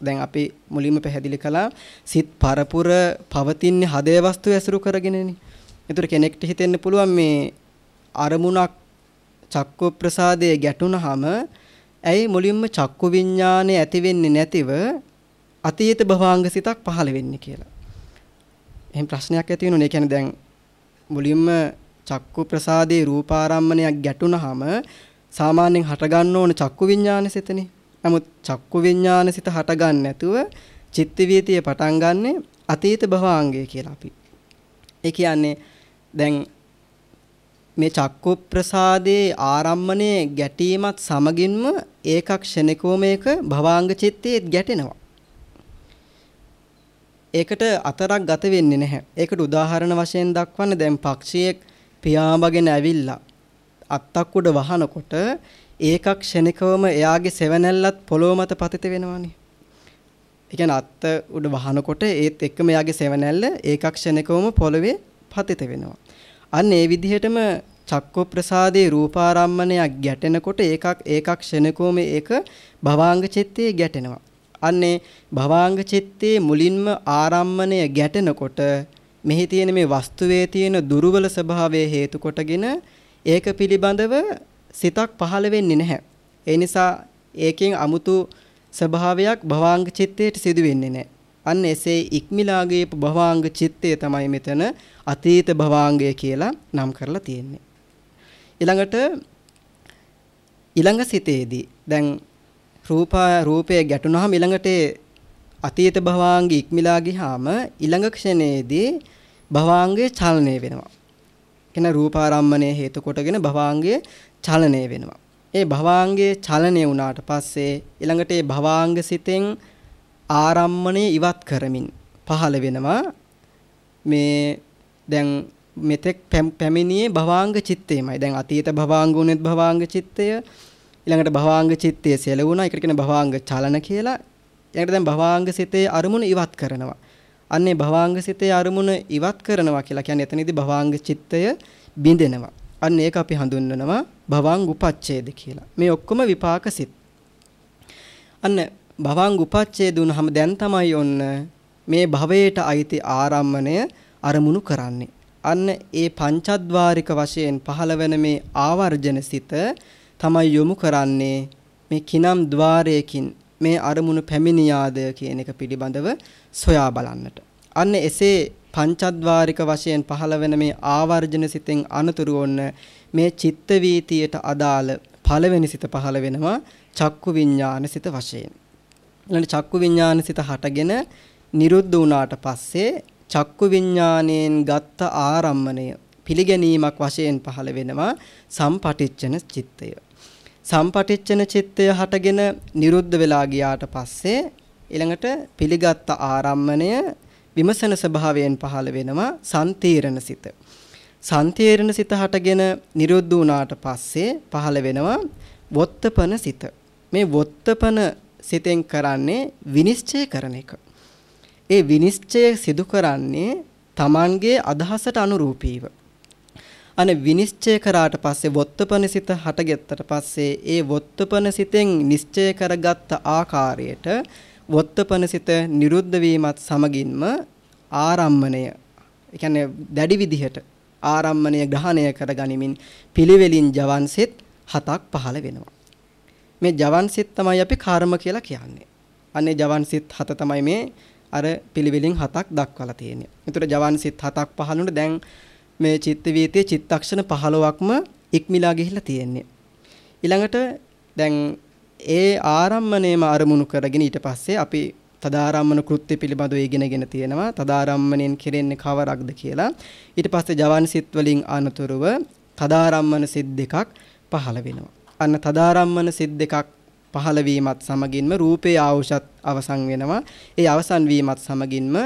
Speaker 2: දැන් අපි මුලින්ම පැහැදිලි කළා සිත් පරපුර පවතින්නේ හදේ වස්තු ඇසුරු කරගෙනනේ. ඒතර කෙනෙක්ට හිතෙන්න පුළුවන් මේ අරමුණක් චක්කු ප්‍රසාදයේ ගැටුණාම ඇයි මුලින්ම චක්කු විඥානය ඇති වෙන්නේ නැතිව අතීත භවාංග සිතක් පහළ වෙන්නේ කියලා. එහෙන් ප්‍රශ්නයක් ඇති වෙනුනේ. ඒ කියන්නේ දැන් මුලින්ම චක්කු ප්‍රසාදේ රූපාරම්මණයක් ගැටුණාම සාමාන්‍යයෙන් හට ගන්න ඕන චක්කු විඥාන සිතනේ. නමුත් චක්කු විඥාන සිත හට ගන්න නැතුව චිත්ත වීතිය පටන් ගන්නෙ අතීත භවාංගය කියලා අපි. ඒ කියන්නේ දැන් මේ චක්කු ප්‍රසාදේ ආරම්මණය ගැටීමත් සමගින්ම ඒකක් ක්ෂණිකව මේක භවාංග චිත්තේත් ගැටෙනවා. ඒකට අතරක් ගත වෙන්නේ නැහැ. ඒකට උදාහරණ වශයෙන් දක්වන්න දැන් පක්ෂියෙක් පියාඹගෙන ඇවිල්ලා අත්තක් උඩ වහනකොට ඒකක් ක්ෂණිකවම එයාගේ සෙවණැල්ලත් පොළොව මත පතිත වෙනවනේ. ඒ කියන්නේ අත්ත උඩ වහනකොට ඒත් එක්කම එයාගේ සෙවණැල්ල ඒකක් ක්ෂණිකවම පොළවේ පතිත වෙනවා. අන්න ඒ විදිහටම චක්ක ප්‍රසාදේ රූපාරම්මණයක් ගැටෙනකොට ඒකක් ඒකක් ක්ෂණිකවම ඒක භවාංග චිත්තේ ගැටෙනවා. අන්නේ භවාංග චිත්තේ මුලින්ම ආරම්මණය ගැටෙනකොට මෙහි තියෙන මේ වස්තුවේ තියෙන දුර්වල ස්වභාවය හේතු කොටගෙන ඒක පිළිබඳව සිතක් පහළ වෙන්නේ නැහැ. ඒ නිසා ඒකෙන් 아무තු ස්වභාවයක් භවාංග චිත්තයට සිදු වෙන්නේ නැහැ. අන්න එසේ ඉක්මිලාගේ භවාංග චිත්තය තමයි මෙතන අතීත භවාංගය කියලා නම් කරලා තියෙන්නේ. ඊළඟට ඊළඟ සිතේදී දැන් රූපා රූපය ගැටුනහම ඊළඟට අතීත භවාංග ඉක්මිලා ගියාම ඊළඟ ක්ෂණයේදී භවාංගයේ චලනය වෙනවා. කියන රූපාරම්මණය හේතු කොටගෙන භවාංගයේ චලනය වෙනවා. ඒ භවාංගයේ චලනය වුණාට පස්සේ ඊළඟට ඒ භවාංග සිතෙන් ආරම්මණය ඉවත් කරමින් පහළ වෙනවා මේ දැන් මෙතෙක් පැමිණියේ භවාංග චිත්තේමයි. දැන් අතීත භවාංග උනේත් භවාංග චිත්තය ඊළඟට භවාංග චිත්තය සෙලවුණා. ඒකට කියන භවාංග චලන කියලා. ඊළඟට දැන් භවාංග සිතේ අරමුණ ඉවත් කරනවා. අන්නේ භවාංග සිතේ අරමුණ ඉවත් කරනවා කියලා කියන්නේ එතනදී භවාංග චිත්තය බිඳෙනවා. අන්න ඒක අපි හඳුන්වනවා භවං උපච්ඡේද කියලා. මේ ඔක්කොම විපාක සිත්. අන්න භවං උපච්ඡේද වුණාම දැන් තමයි ඔන්න මේ භවයට අයිති ආරම්මණය අරමුණු කරන්නේ. අන්න ඒ පංචද්වාරික වශයෙන් පහළවන මේ ආවර්ජන සිත තමයි යොමු කරන්නේ මේ කිනම් ద్వාරයකින් මේ අරමුණු පැමිණියාද කියන එක පිළිබඳව සොයා බලන්නට. අන්න එසේ පංචද්වාරික වශයෙන් පහළ වෙන මේ ආවර්ජන සිතෙන් අනතුරු වොන්න මේ චිත්ත වීතියට අදාළ පළවෙනි සිත පහළ වෙනවා චක්කු විඥාන සිත වශයෙන්. ඊළඟ චක්කු විඥාන සිත හටගෙන නිරුද්ධ වුණාට පස්සේ චක්කු විඥාණයෙන් ගත්ත ආරම්මණය පිළිගැනීමක් වශයෙන් පහළ වෙනවා සම්පටිච්ඡන චිත්තය. සම්පටිච්ඡන චිත්තය හටගෙන නිරුද්ධ වෙලා ගියාට පස්සේ ඊළඟට පිළිගත් ආරම්මණය විමසන ස්වභාවයෙන් පහළ වෙනවා සන්තීරණ සිත. සන්තීරණ සිත හටගෙන නිරුද්ධ වුණාට පස්සේ පහළ වෙනවා වොත්තපන සිත. මේ වොත්තපන සිතෙන් කරන්නේ විනිශ්චය කරන එක. ඒ විනිශ්චය සිදු කරන්නේ Tamanගේ අදහසට අනුරූපීව. අනේ විනිශ්චය කරාට පස්සේ වොත්තපන සිත හටගෙත්තට පස්සේ ඒ වොත්තපන සිතෙන් නිශ්චය කරගත්ත ආකාරයට වොත්තපන සිත නිරුද්ධ වීමත් සමගින්ම ආරම්මණය ඒ කියන්නේ දැඩි විදිහට ආරම්මණය ග්‍රහණය කරගනිමින් පිළිවෙලින් ජවන්සෙත් හතක් පහළ වෙනවා. මේ ජවන්සෙත් තමයි අපි කර්ම කියලා කියන්නේ. අනේ ජවන්සෙත් හත තමයි මේ අර පිළිවෙලින් හතක් දක්වලා තියෙන්නේ. ඒතර ජවන්සෙත් හතක් පහළුණු දැන් මේ චිත්ත වීතියේ චිත්තක්ෂණ 15ක්ම ඉක්මිලා ගිහිල්ලා තියෙන්නේ. ඊළඟට දැන් ඒ ආරම්මණයම අරමුණු කරගෙන ඊට පස්සේ අපි තදාරම්මන කෘත්‍ය පිළිබඳව ඉගෙනගෙන තියෙනවා. තදාරම්මණයෙන් කෙරෙන්නේ කවරක්ද කියලා. ඊට පස්සේ ජවන් සිත් වලින් අනතුරුව තදාරම්මන සිත් දෙකක් පහළ වෙනවා. අන්න තදාරම්මන සිත් දෙකක් පහළ වීමත් සමගින්ම රූපේ ආවුෂත් අවසන් වෙනවා. ඒ අවසන් වීමත් සමගින්ම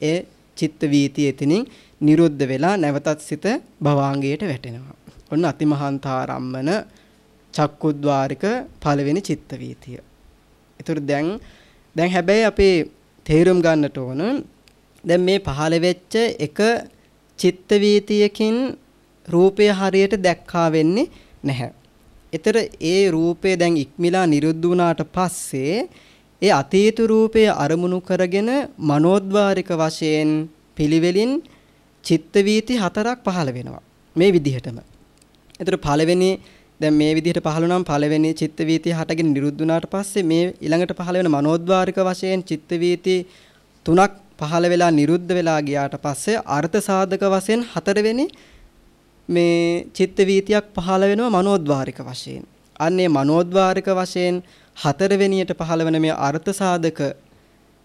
Speaker 2: ඒ චිත්ත වීතිය එතනින් නිරුද්ධ වෙලා නැවතත් සිත භවාංගයට වැටෙනවා. ඔන්න අතිමහන්තාරම්මන චක්කුද්්වාරික පළවෙනි චිත්ත වීතිය. ඒතර දැන් දැන් හැබැයි අපේ තේරුම් ගන්නට ඕන දැන් මේ පහළ වෙච්ච එක චිත්ත වීතියකින් රූපය හරියට දැක්කා වෙන්නේ නැහැ. ඒතර ඒ රූපය දැන් ඉක්මිලා නිරුද්ධ වුණාට පස්සේ ඒ අතීත රූපය අරමුණු කරගෙන මනෝද්වාරික වශයෙන් පිළිවෙලින් චිත්ත වීති හතරක් පහළ වෙනවා. මේ විදිහටම. ඒතර පළවෙනි දැන් මේ විදිහට පහළ නම් පළවෙනි චිත්ත වීතිය හටගෙන නිරුද්ධ වුණාට පස්සේ මේ ඊළඟට පහළ වෙන මනෝද්වාරික වශයෙන් චිත්ත වීති තුනක් පහළ වෙලා නිරුද්ධ වෙලා ගියාට පස්සේ අර්ථ සාධක වශයෙන් හතරවෙනි මේ චිත්ත වීතියක් පහළ වෙනවා මනෝද්වාරික වශයෙන්. අන්නේ මනෝද්වාරික වශයෙන් හතරවෙනියට පහළ වෙන මේ අර්ථ සාධක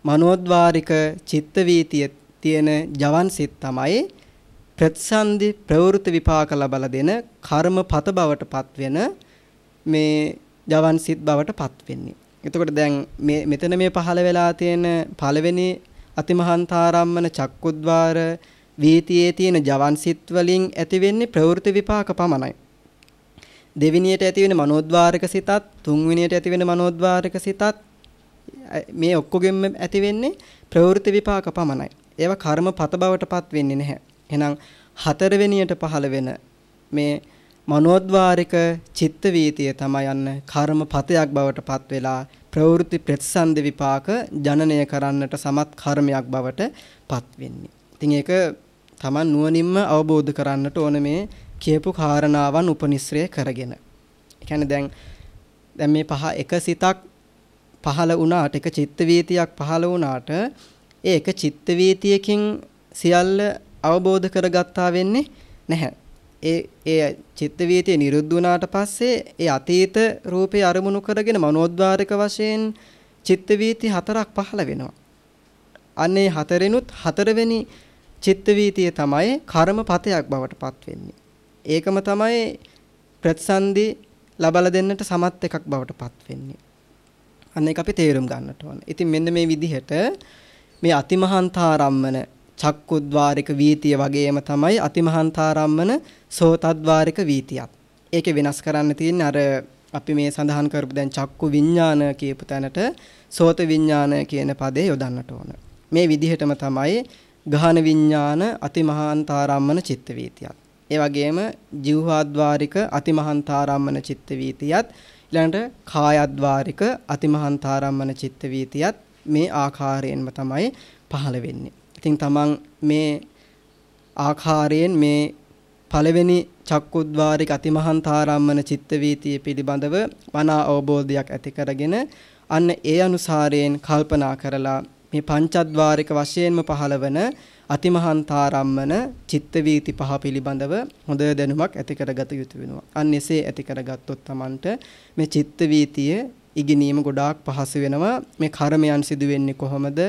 Speaker 2: මනෝද්වාරික චිත්ත වීතිය තියෙන ජවන් සිත් තමයි ප්‍රතිසන්දි ප්‍රවෘත්ති විපාක ලබලා දෙන කර්මපත බවට පත්වෙන මේ ජවන් සිත් බවට පත් වෙන්නේ. එතකොට දැන් මේ මෙතන මේ පහළ වෙලා තියෙන පළවෙනි අතිමහන්තාරම්මන චක්කුද්්වාර වීතියේ තියෙන ජවන් සිත් වලින් ඇති වෙන්නේ ප්‍රවෘත්ති විපාක පමණයි. දෙවිනියට ඇති වෙන මනෝද්වාරක සිතත් තුන්වෙනියට ඇති වෙන මනෝද්වාරක සිතත් මේ ඔක්කොගෙම ඇති වෙන්නේ ප්‍රවෘත්ති විපාක පමණයි. ඒවා කර්මපත බවට පත් වෙන්නේ නැහැ. එහෙනම් හතරවෙනියට පහළ වෙන මේ මනෝද්වාරික චිත්ත වීතිය තමයි යන්න කර්මපතයක් බවට පත් වෙලා ප්‍රවෘත්ති ප්‍රතිසන්ද විපාක ජනනය කරන්නට සමත් කර්මයක් බවට පත් වෙන්නේ. ඉතින් ඒක Taman නුවණින්ම අවබෝධ කරන්නට ඕන මේ කියපු කාරණාවන් උපනිශ්‍රය කරගෙන. ඒ කියන්නේ දැන් දැන් මේ පහ එක සිතක් පහළ වුණාට එක චිත්ත වීතියක් පහළ වුණාට ඒ එක චිත්ත වීතියකින් සියල්ල අවබෝධ කරගත්තා වෙන්නේ නැහැ. ඒ ඒ චිත්ත වීතිය නිරුද්ධ වුණාට පස්සේ ඒ අතීත රූපේ අරමුණු කරගෙන මනෝද්වාරක වශයෙන් චිත්ත වීති හතරක් පහළ වෙනවා. අන්නේ හතරෙනුත් හතරවෙනි චිත්ත වීතිය තමයි කර්මපතයක් බවට පත් වෙන්නේ. ඒකම තමයි ප්‍රතිසන්දි ලබලා දෙන්නට සමත් එකක් බවට පත් වෙන්නේ. අන්න ඒක අපි තේරුම් ගන්නට ඕන. ඉතින් මෙන්න මේ විදිහට මේ අතිමහන්තාරම්මන චක්කුද්්වාරික වීතිය වගේම තමයි අතිමහන්තාරම්මන සෝතද්්වාරික වීතියත්. ඒකේ වෙනස් කරන්න තියෙන්නේ අර අපි මේ සඳහන් කරපු දැන් චක්කු විඥාන කියපු තැනට සෝත විඥාන කියන පදේ යොදන්නට ඕන. මේ විදිහටම තමයි ගහන විඥාන අතිමහන්තාරම්මන චිත්ත වීතියත්. ඒ වගේම ජීවහාද්වාරික අතිමහන්තාරම්මන චිත්ත වීතියත් ඊළඟට කායද්වාරික අතිමහන්තාරම්මන චිත්ත වීතියත් මේ ආකාරයෙන්ම තමයි පහළ වෙන්නේ. ඉතින් තමන් මේ ආකාරයෙන් මේ පළවෙනි චක්කුද්්වාරික අතිමහන්තාරම්මන චිත්ත වීතිය පිළිබඳව මනා අවබෝධයක් ඇති කරගෙන අන්න ඒ අනුසාරයෙන් කල්පනා කරලා මේ පංචද්වාරික වශයෙන්ම පහළවන අතිමහන්තාරම්මන චිත්ත වීති පහ පිළිබඳව හොඳ දැනුමක් ඇති කරගත යුතු වෙනවා. අන්න එසේ ඇති කරගත්තොත් Tamanට මේ චිත්ත වීතිය ඉගෙනීම ගොඩාක් පහසු වෙනවා. මේ කර්මයන් සිදු වෙන්නේ කොහොමද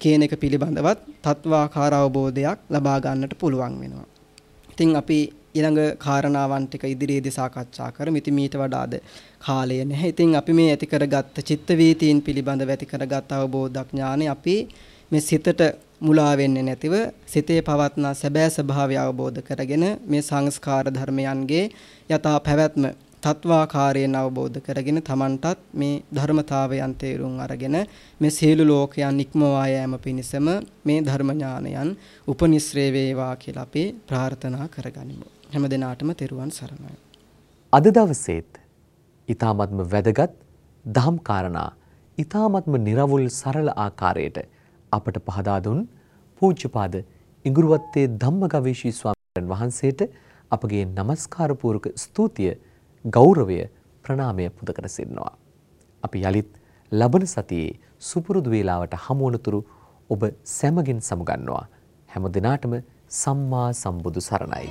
Speaker 2: කියන එක පිළිබඳවත් තත්වාකාර අවබෝධයක් ලබා ගන්නට පුළුවන් වෙනවා. ඉතින් අපි ඊළඟ කාරණාවන් ටික ඉදිරියේදී සාකච්ඡා කරමු. ඉතින් මීට වඩාද කාලය නැහැ. ඉතින් අපි මේ ඇති කරගත්ත චිත්ත වීතීන් පිළිබඳව ඇති කරගත් අවබෝධඥානෙ අපි මේ සිතට මුලා වෙන්නේ නැතිව සිතේ පවත්නා සැබෑ ස්වභාවය අවබෝධ කරගෙන මේ සංස්කාර ධර්මයන්ගේ යථා පැවැත්ම තත්වාකාරයෙන් අවබෝධ කරගෙන තමන්ටත් මේ ධර්මතාවයන් තේරුම් අරගෙන මේ සියලු ලෝකයන් ඉක්මවා යෑම පිණිසම මේ ධර්ම ඥානයන් උපනිශ්‍රේ වේවා කියලා අපි ප්‍රාර්ථනා කරගනිමු. හැම දිනාටම තෙරුවන් සරණයි.
Speaker 1: අද දවසේත් ඊ타මත්ම වැදගත් දහම් කාරණා ඊ타මත්ම निराවුල් සරල ආකාරයට අපට පහදා දුන් පූජ්‍යපාද ඉඟුරුවත්තේ ධම්මගවීෂී ස්වාමීන් වහන්සේට අපගේ নমස්කාර පූර්වක ස්තුතිය ගෞරවය ප්‍රණාමය පුද කර සිටිනවා. අපි යලිත් ලබන සතියේ සුපුරුදු වේලාවට හමු වනතුරු ඔබ සැමගින් සමුගන්නවා. හැම දිනාටම සම්මා සම්බුදු සරණයි.